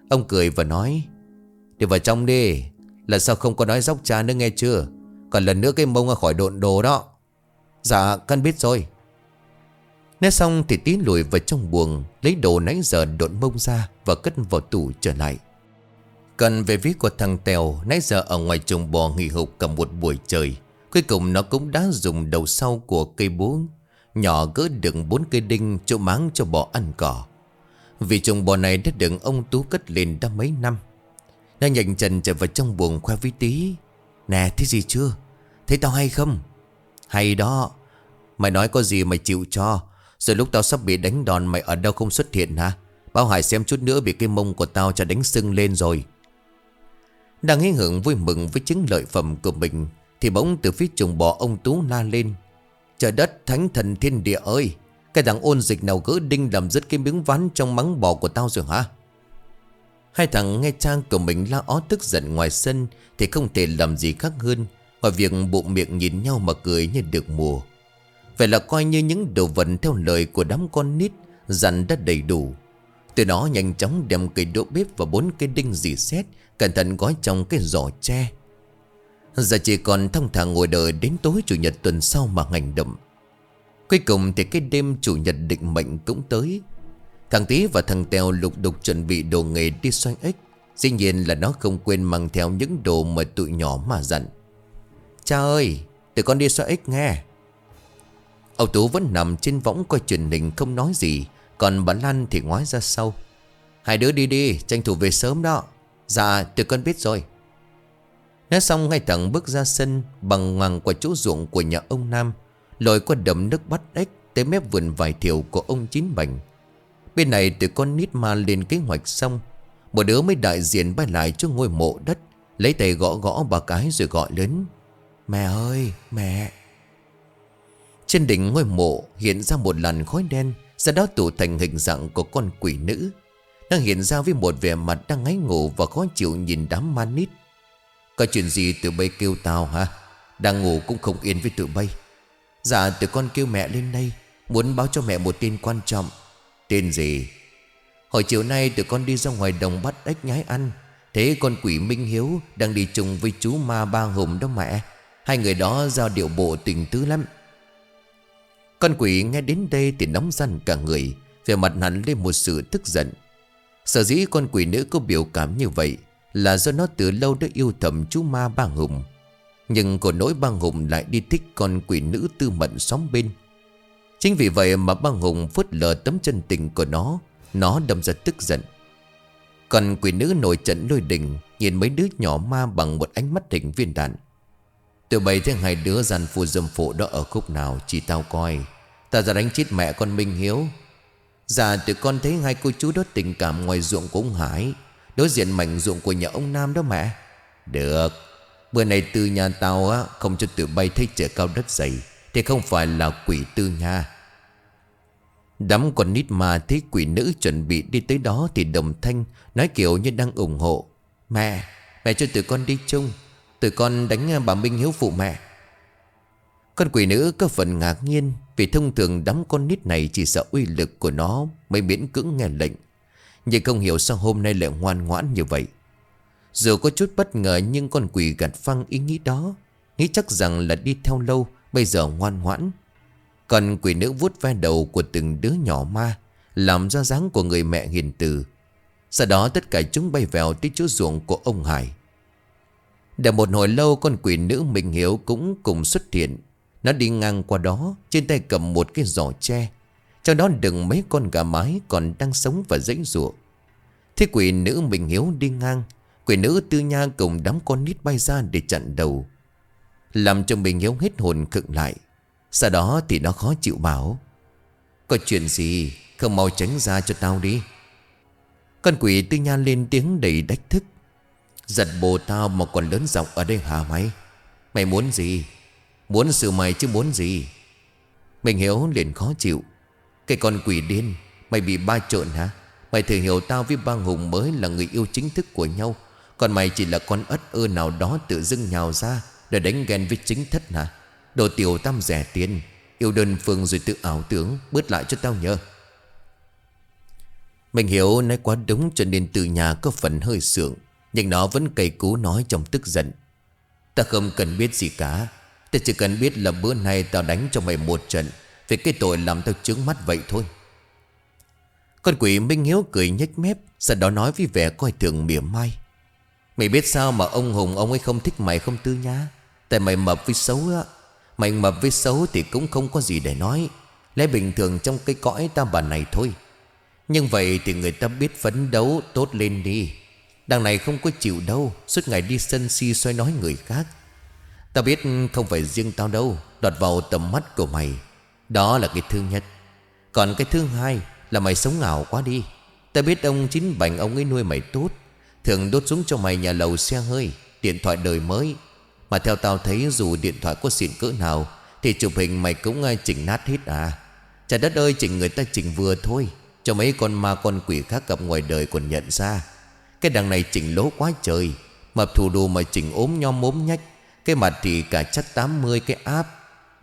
Ông cười và nói Đi vào trong đi. Là sao không có nói dốc cha nữa nghe chưa? Còn lần nữa cái mông khỏi độn đồ đó. Dạ con biết rồi. Nói xong thì tí lùi vào trong buồng, Lấy đồ nãy giờ độn mông ra Và cất vào tủ trở lại. Cần về viết của thằng Tèo, Nãy giờ ở ngoài chuồng bò nghỉ hụt cả một buổi trời. Cuối cùng nó cũng đã dùng đầu sau của cây búa Nhỏ gỡ đựng bốn cây đinh chỗ máng cho bò ăn cỏ. Vì chuồng bò này đã đựng ông Tú cất lên đã mấy năm. Nó nhanh chân trở vào trong buồng khoa với tí. Nè, thấy gì chưa? Thấy tao hay không? Hay đó. Mày nói có gì mày chịu cho. Rồi lúc tao sắp bị đánh đòn, mày ở đâu không xuất hiện hả? Bao Hải xem chút nữa bị cái mông của tao cho đánh sưng lên rồi. Đang hí hưởng vui mừng với chứng lợi phẩm của mình, Thì bỗng từ phía trùng bò ông Tú la lên. Trời đất, thánh thần thiên địa ơi! Cái thằng ôn dịch nào gỡ đinh làm dứt cái miếng ván trong mắng bò của tao rồi hả? Hai thằng nghe trang của mình la ó tức giận ngoài sân, Thì không thể làm gì khác hơn. Ngoài việc bụng miệng nhìn nhau mà cười như được mùa. Vậy là coi như những đồ vật theo lời của đám con nít Dặn đã đầy đủ. Từ đó nhanh chóng đem cây đỗ bếp và bốn cây đinh dì xét Cẩn thận gói trong cái giỏ tre. Giờ chỉ còn thông thả ngồi đợi đến tối chủ nhật tuần sau mà hành động. Cuối cùng thì cái đêm chủ nhật định mệnh cũng tới. Thằng Tý và thằng Tèo lục đục chuẩn bị đồ nghề đi xoay ếch. Dĩ nhiên là nó không quên mang theo những đồ mà tụi nhỏ mà dặn. Cha ơi, tụi con đi xoay ếch nghe. Ông Tú vẫn nằm trên võng coi truyền hình không nói gì Còn bà Lan thì ngoái ra sau. Hai đứa đi đi, tranh thủ về sớm đó. Dạ, tụi con biết rồi. Nói xong ngay thẳng bước ra sân Bằng ngoằng qua chỗ ruộng của nhà ông Nam Lội qua đầm nước bắt ếch Tới mép vườn vải thiểu của ông Chín Bành. Bên này tụi con nít ma lên kế hoạch xong. Một đứa mới đại diện bay lại cho ngôi mộ đất Lấy tay gõ gõ ba cái rồi gọi lớn. Mẹ ơi, mẹ. Trên đỉnh ngôi mộ hiện ra một làn khói đen, Sau đó tụ thành hình dạng của con quỷ nữ, Đang hiện ra với một vẻ mặt đang ngáy ngủ Và khó chịu nhìn đám man nít. Có chuyện gì tụi bay kêu tao hả? Đang ngủ cũng không yên với tụi bay. Dạ tụi con kêu mẹ lên đây, Muốn báo cho mẹ một tin quan trọng. Tên gì? Hồi chiều nay tụi con đi ra ngoài đồng bắt ếch nhái ăn Thế con quỷ Minh Hiếu Đang đi chung với chú ma ba hùng đó mẹ. Hai người đó giao điệu bộ tình tứ lắm. Con quỷ nghe đến đây thì nóng răn cả người Về mặt hắn lên một sự tức giận. Sở dĩ con quỷ nữ có biểu cảm như vậy là do nó từ lâu đã yêu thầm chú ma bang hùng. Nhưng của nỗi bang hùng lại đi thích con quỷ nữ tư mận xóm bên. Chính vì vậy mà bang hùng phớt lờ tấm chân tình của nó Nó đâm ra tức giận. Còn quỷ nữ nổi trận lôi đình, Nhìn mấy đứa nhỏ ma bằng một ánh mắt hình viên đạn. Tụi bay thấy hai đứa dàn phù dâm phụ đó ở khúc nào, Chỉ tao coi. Ta ra đánh chết mẹ con Minh Hiếu. Dạ tụi con thấy hai cô chú đó tình cảm ngoài ruộng của ông Hải. Đối diện mảnh ruộng của nhà ông Nam đó mẹ. Được. Bữa này từ nhà tao á, Không cho tụi bay thấy trời cao đất dày. Thì không phải là quỷ tư nha. Đám con nít mà thấy quỷ nữ chuẩn bị đi tới đó Thì đồng thanh, Nói kiểu như đang ủng hộ. Mẹ Mẹ cho tụi con đi chung. Tụi con đánh bà Minh hiếu phụ mẹ. Con quỷ nữ có phần ngạc nhiên Vì thông thường đám con nít này Chỉ sợ uy lực của nó Mới miễn cưỡng nghe lệnh, nhưng không hiểu sao hôm nay lại ngoan ngoãn như vậy. Dù có chút bất ngờ nhưng con quỷ gạt phăng ý nghĩ đó, Nghĩ chắc rằng là đi theo lâu Bây giờ ngoan ngoãn. Còn quỷ nữ vuốt ve đầu của từng đứa nhỏ ma, Làm ra dáng của người mẹ hiền từ. Sau đó tất cả chúng bay vào tới chỗ ruộng của ông Hải. Để một hồi lâu con quỷ nữ mình hiểu cũng cùng xuất hiện. Nó đi ngang qua đó, Trên tay cầm một cái giỏ tre. Trong đó đựng mấy con gà mái còn đang sống và dãy ruộng. Thế quỷ nữ mình hiếu đi ngang. Quỷ nữ tư nha cùng đám con nít bay ra để chặn đầu. Làm cho mình hiếu hết hồn khựng lại. Sau đó thì nó khó chịu bảo, Có chuyện gì? Không mau tránh ra cho tao đi. Con quỷ tư nha lên tiếng đầy đách thức. Giật bồ tao mà còn lớn giọng ở đây hả mày Mày muốn gì? Muốn sự mày chứ muốn gì? Mình hiểu liền khó chịu. Cái con quỷ điên, Mày bị ba trộn hả? Mày thử hiểu tao với ba hùng mới là người yêu chính thức của nhau. Còn mày chỉ là con ất ơ nào đó tự dưng nhào ra Để đánh ghen với chính thất hả? Đồ tiểu tam rẻ tiền, Yêu đơn phương rồi tự ảo tưởng, Bớt lại cho tao nhớ Mình hiểu nói quá đúng cho nên từ nhà có phần hơi sượng. Nhưng nó vẫn cày cú nói trong tức giận. Ta không cần biết gì cả. Ta chỉ cần biết là bữa nay tao đánh cho mày một trận. Vì cái tội làm tao trướng mắt vậy thôi. Con quỷ Minh Hiếu cười nhếch mép, Sau đó nói với vẻ coi thường mỉa mai. Mày biết sao mà ông Hùng ông ấy không thích mày không tư nhá? Tại mày mập với xấu á. Mày mập với xấu thì cũng không có gì để nói. Lẽ bình thường trong cái cõi ta bà này thôi. Nhưng vậy thì người ta biết phấn đấu tốt lên đi. Đằng này không có chịu đâu, Suốt ngày đi sân si xoay nói người khác. Tao biết không phải riêng tao đâu, Đọt vào tầm mắt của mày. Đó là cái thứ nhất. Còn cái thứ hai là mày sống ảo quá đi. Tao biết ông chính bành, ông ấy nuôi mày tốt. Thường đốt xuống cho mày nhà lầu xe hơi, Điện thoại đời mới. Mà theo tao thấy dù điện thoại có xịn cỡ nào, Thì chụp hình mày cũng à, chỉnh nát hết à. Trời đất ơi, chỉnh người ta chỉnh vừa thôi, Cho mấy con ma con quỷ khác gặp ngoài đời còn nhận ra. Cái đằng này chỉnh lố quá trời. Mập thủ đồ mà chỉnh ốm nhom mốm nhách. Cái mặt thì cả chắc 80 cái áp.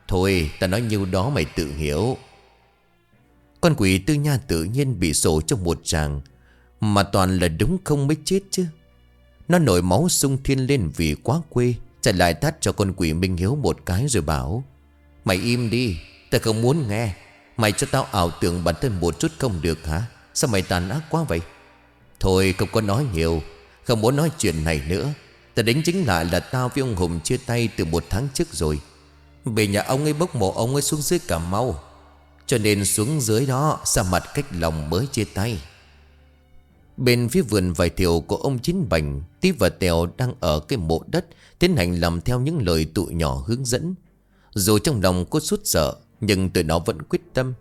Thôi, ta nói nhiêu đó mày tự hiểu. Con quỷ tư nha tự nhiên bị sổ trong một tràng Mà toàn là đúng không mới chết chứ. Nó nổi máu sung thiên lên vì quá quê. Chạy lại tắt cho con quỷ Minh Hiếu một cái rồi bảo, Mày im đi, Ta không muốn nghe. Mày cho tao ảo tưởng bản thân một chút không được hả? Sao mày tàn ác quá vậy? Thôi không có nói nhiều, Không muốn nói chuyện này nữa. Ta đánh chính lại là tao với ông Hùng chia tay từ một tháng trước rồi. Về nhà ông ấy bốc mộ ông ấy xuống dưới Cà Mau, Cho nên xuống dưới đó Xa mặt cách lòng mới chia tay. Bên phía vườn vài thiểu của ông Chín Bành, Tí và Tèo đang ở cái mộ đất, Tiến hành làm theo những lời tụi nhỏ hướng dẫn. Dù trong lòng có sút sợ, Nhưng tụi nó vẫn quyết tâm.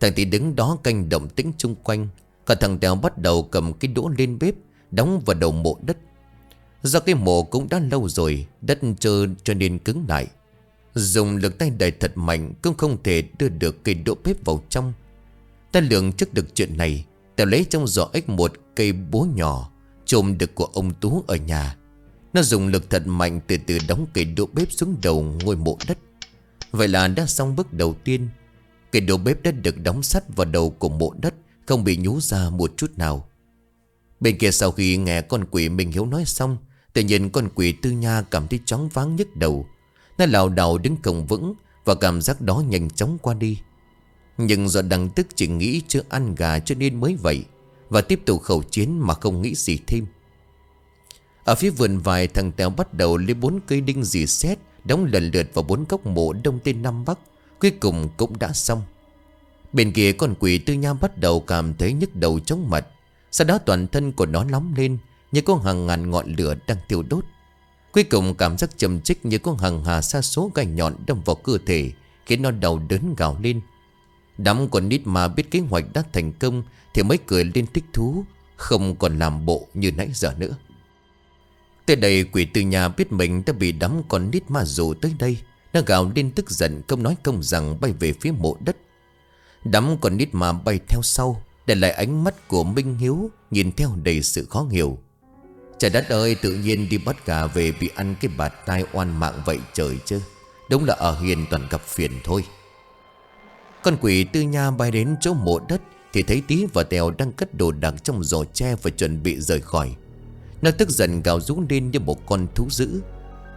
Thằng Tí đứng đó canh động tĩnh chung quanh cả thằng Tèo bắt đầu cầm cái đũa lên bếp, Đóng vào đầu mộ đất. Do cái mộ cũng đã lâu rồi, Đất trơ cho nên cứng lại. Dùng lực tay đẩy thật mạnh Cũng không thể đưa được cây đũa bếp vào trong. Ta lượng trước được chuyện này tèo lấy trong giỏ ếch một cây búa nhỏ, Trộm được của ông Tú ở nhà. Nó dùng lực thật mạnh từ từ đóng cây đũa bếp xuống đầu ngôi mộ đất. Vậy là đã xong bước đầu tiên. Cây đũa bếp đã được đóng sắt vào đầu của mộ đất. Không bị nhú ra một chút nào. Bên kia sau khi nghe con quỷ Minh Hiếu nói xong, Tự nhiên con quỷ tư nha cảm thấy chóng váng nhức đầu. Nó lào đảo đứng cổng vững Và cảm giác đó nhanh chóng qua đi. Nhưng do đằng tức chỉ nghĩ chưa ăn gà cho nên mới vậy Và tiếp tục khẩu chiến mà không nghĩ gì thêm. Ở phía vườn vài thằng Tèo bắt đầu lấy bốn cây đinh dì xét Đóng lần lượt vào bốn góc mộ đông tây nam bắc, Cuối cùng cũng đã xong. Bên kia con quỷ tư nha bắt đầu cảm thấy nhức đầu chóng mặt. Sau đó toàn thân của nó nóng lên như có hàng ngàn ngọn lửa đang tiêu đốt. Cuối cùng cảm giác trầm trích như có hàng hà xa số gai nhọn đâm vào cơ thể, Khiến nó đầu đớn gào lên. Đám con nít mà biết kế hoạch đã thành công Thì mới cười lên thích thú, Không còn làm bộ như nãy giờ nữa. Tới đây quỷ từ nhà biết mình đã bị đám con nít ma rủ tới đây, Nó gào lên tức giận, không nói công rằng bay về phía mộ đất. Đám con nít mà bay theo sau, Để lại ánh mắt của Minh Hiếu Nhìn theo đầy sự khó hiểu. Trời đất ơi, tự nhiên đi bắt gà về Bị ăn cái bạt tai oan mạng vậy trời chứ. Đúng là ở hiền toàn gặp phiền thôi. Con quỷ tư nha bay đến chỗ mộ đất Thì thấy tí và tèo đang cất đồ đạc trong giò tre Và chuẩn bị rời khỏi. Nó tức giận gào rú lên như một con thú dữ.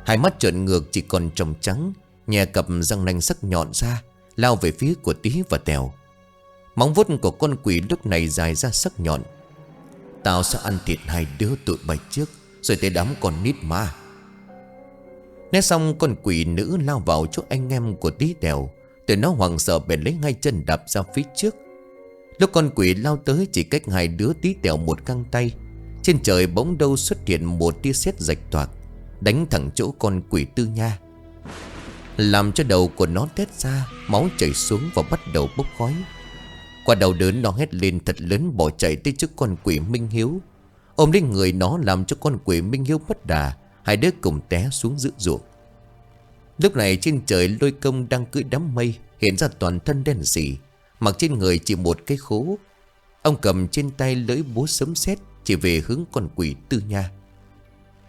Hai mắt trợn ngược chỉ còn tròng trắng, Nhè cặp răng nanh sắc nhọn ra. Lao về phía của tí và tèo. Móng vuốt của con quỷ lúc này dài ra sắc nhọn. Tao sẽ ăn thịt hai đứa tụi bay trước Rồi tới đám con nít ma Nét xong con quỷ nữ lao vào chỗ anh em của tí Tèo, Tụi nó hoảng sợ bèn lấy ngay chân đạp ra phía trước. Lúc con quỷ lao tới chỉ cách hai đứa tí Tèo một găng tay. Trên trời bỗng đâu xuất hiện một tia sét rạch toạc Đánh thẳng chỗ con quỷ tư nha. Làm cho đầu của nó tét ra, Máu chảy xuống và bắt đầu bốc khói. Qua đầu đớn nó hét lên thật lớn bỏ chạy tới trước con quỷ Minh Hiếu. Ôm lên người nó làm cho con quỷ Minh Hiếu bất đà, Hai đứa cùng té xuống giữa ruộng Lúc này trên trời lôi công đang cưỡi đám mây, Hiện ra toàn thân đen xỉ Mặc trên người chỉ một cái khố. Ông cầm trên tay lưỡi búa sấm sét, Chỉ về hướng con quỷ tư nha.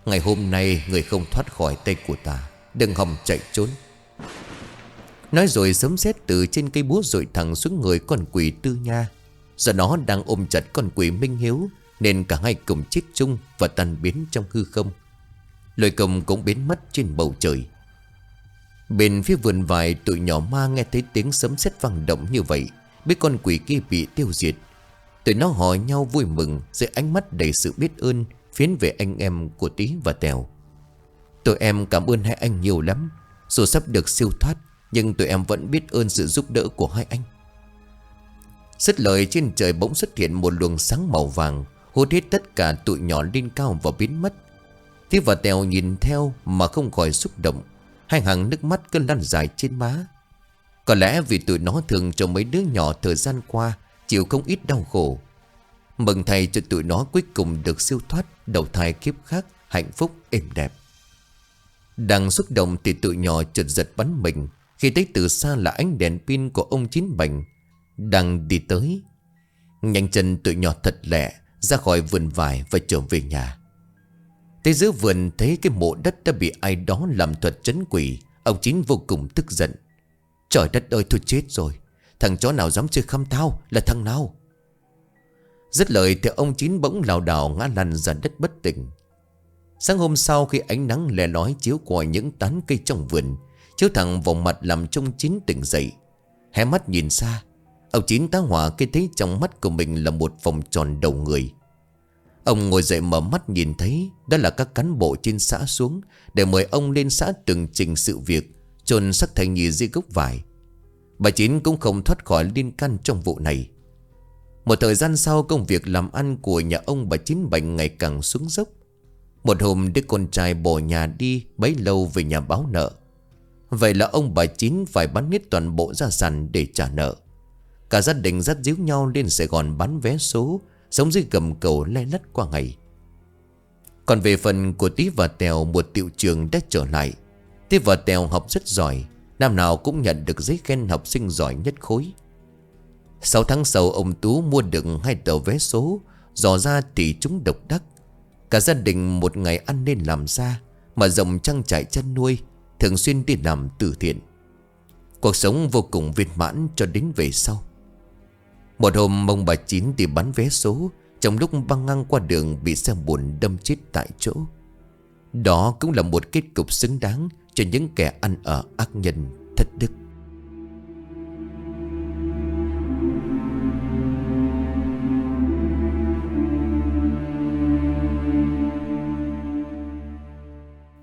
Ngày hôm nay người không thoát khỏi tay của ta, Đừng hòng chạy trốn. Nói rồi sấm sét từ trên cây búa rồi thẳng xuống người con quỷ tư nha. Giờ nó đang ôm chặt con quỷ Minh Hiếu, Nên cả hai cùng chết chung và tan biến trong hư không. Lời cầm cũng biến mất trên bầu trời. Bên phía vườn vải tụi nhỏ ma nghe thấy tiếng sấm sét vang động như vậy, Biết con quỷ kia bị tiêu diệt. Tụi nó hỏi nhau vui mừng Dưới ánh mắt đầy sự biết ơn, Phiến về anh em của Tí và Tèo. Tụi em cảm ơn hai anh nhiều lắm, Dù sắp được siêu thoát nhưng tụi em vẫn biết ơn sự giúp đỡ của hai anh. Sứt lời trên trời bỗng xuất hiện một luồng sáng màu vàng, Hút hết tất cả tụi nhỏ lên cao và biến mất. Tí và Tèo nhìn theo mà không khỏi xúc động, Hai hàng nước mắt cứ lăn dài trên má. Có lẽ vì tụi nó thường cho mấy đứa nhỏ thời gian qua Chịu không ít đau khổ. Mừng thầy cho tụi nó cuối cùng được siêu thoát Đầu thai kiếp khác, hạnh phúc, êm đẹp. Đang xúc động thì tụi nhỏ chợt giật bắn mình khi thấy từ xa là ánh đèn pin của ông Chín Bành Đang đi tới, Nhanh chân tụi nhỏ thật lẹ Ra khỏi vườn vải và trở về nhà. Tới giữa vườn thấy cái mộ đất đã bị ai đó làm thuật chấn quỷ, Ông Chín vô cùng tức giận. Trời đất ơi tôi chết rồi, Thằng chó nào dám chơi khăm tao là thằng nào? Dứt lời thì ông Chín bỗng lảo đảo ngã lăn ra đất bất tỉnh. Sáng hôm sau khi ánh nắng lè lói chiếu qua những tán cây trong vườn Chiếu thẳng vào mặt làm trông Chín tỉnh dậy. Hé mắt nhìn xa Ông Chín tá hỏa khi thấy trong mắt của mình là một vòng tròn đầu người. Ông ngồi dậy mở mắt nhìn thấy Đó là các cán bộ trên xã xuống Để mời ông lên xã từng trình sự việc, chôn sắc thành nhì dưới gốc vải. Bà Chín cũng không thoát khỏi liên can trong vụ này. Một thời gian sau, công việc làm ăn của nhà ông bà Chín bệnh ngày càng xuống dốc. Một hôm, đứa con trai bỏ nhà đi bấy lâu về nhà báo nợ. Vậy là ông bà Chín phải bán hết toàn bộ gia sản để trả nợ. Cả gia đình dắt díu nhau lên Sài Gòn bán vé số, Sống dưới gầm cầu le lắt qua ngày. Còn về phần của Tí và Tèo, Một tiệu trường đã trở lại. Tí và Tèo học rất giỏi, Năm nào cũng nhận được giấy khen học sinh giỏi nhất khối. 6 tháng sau, ông Tú mua được hai tờ vé số, Dò ra thì chúng độc đắc. Cả gia đình một ngày ăn nên làm ra Mà rộng trang trại chăn nuôi. Thường xuyên đi làm từ thiện. Cuộc sống vô cùng viên mãn cho đến về sau. Một hôm mông bà Chín đi bán vé số, Trong lúc băng ngang qua đường bị xe buồn đâm chết tại chỗ. Đó cũng là một kết cục xứng đáng cho những kẻ ăn ở ác nhân thất đức.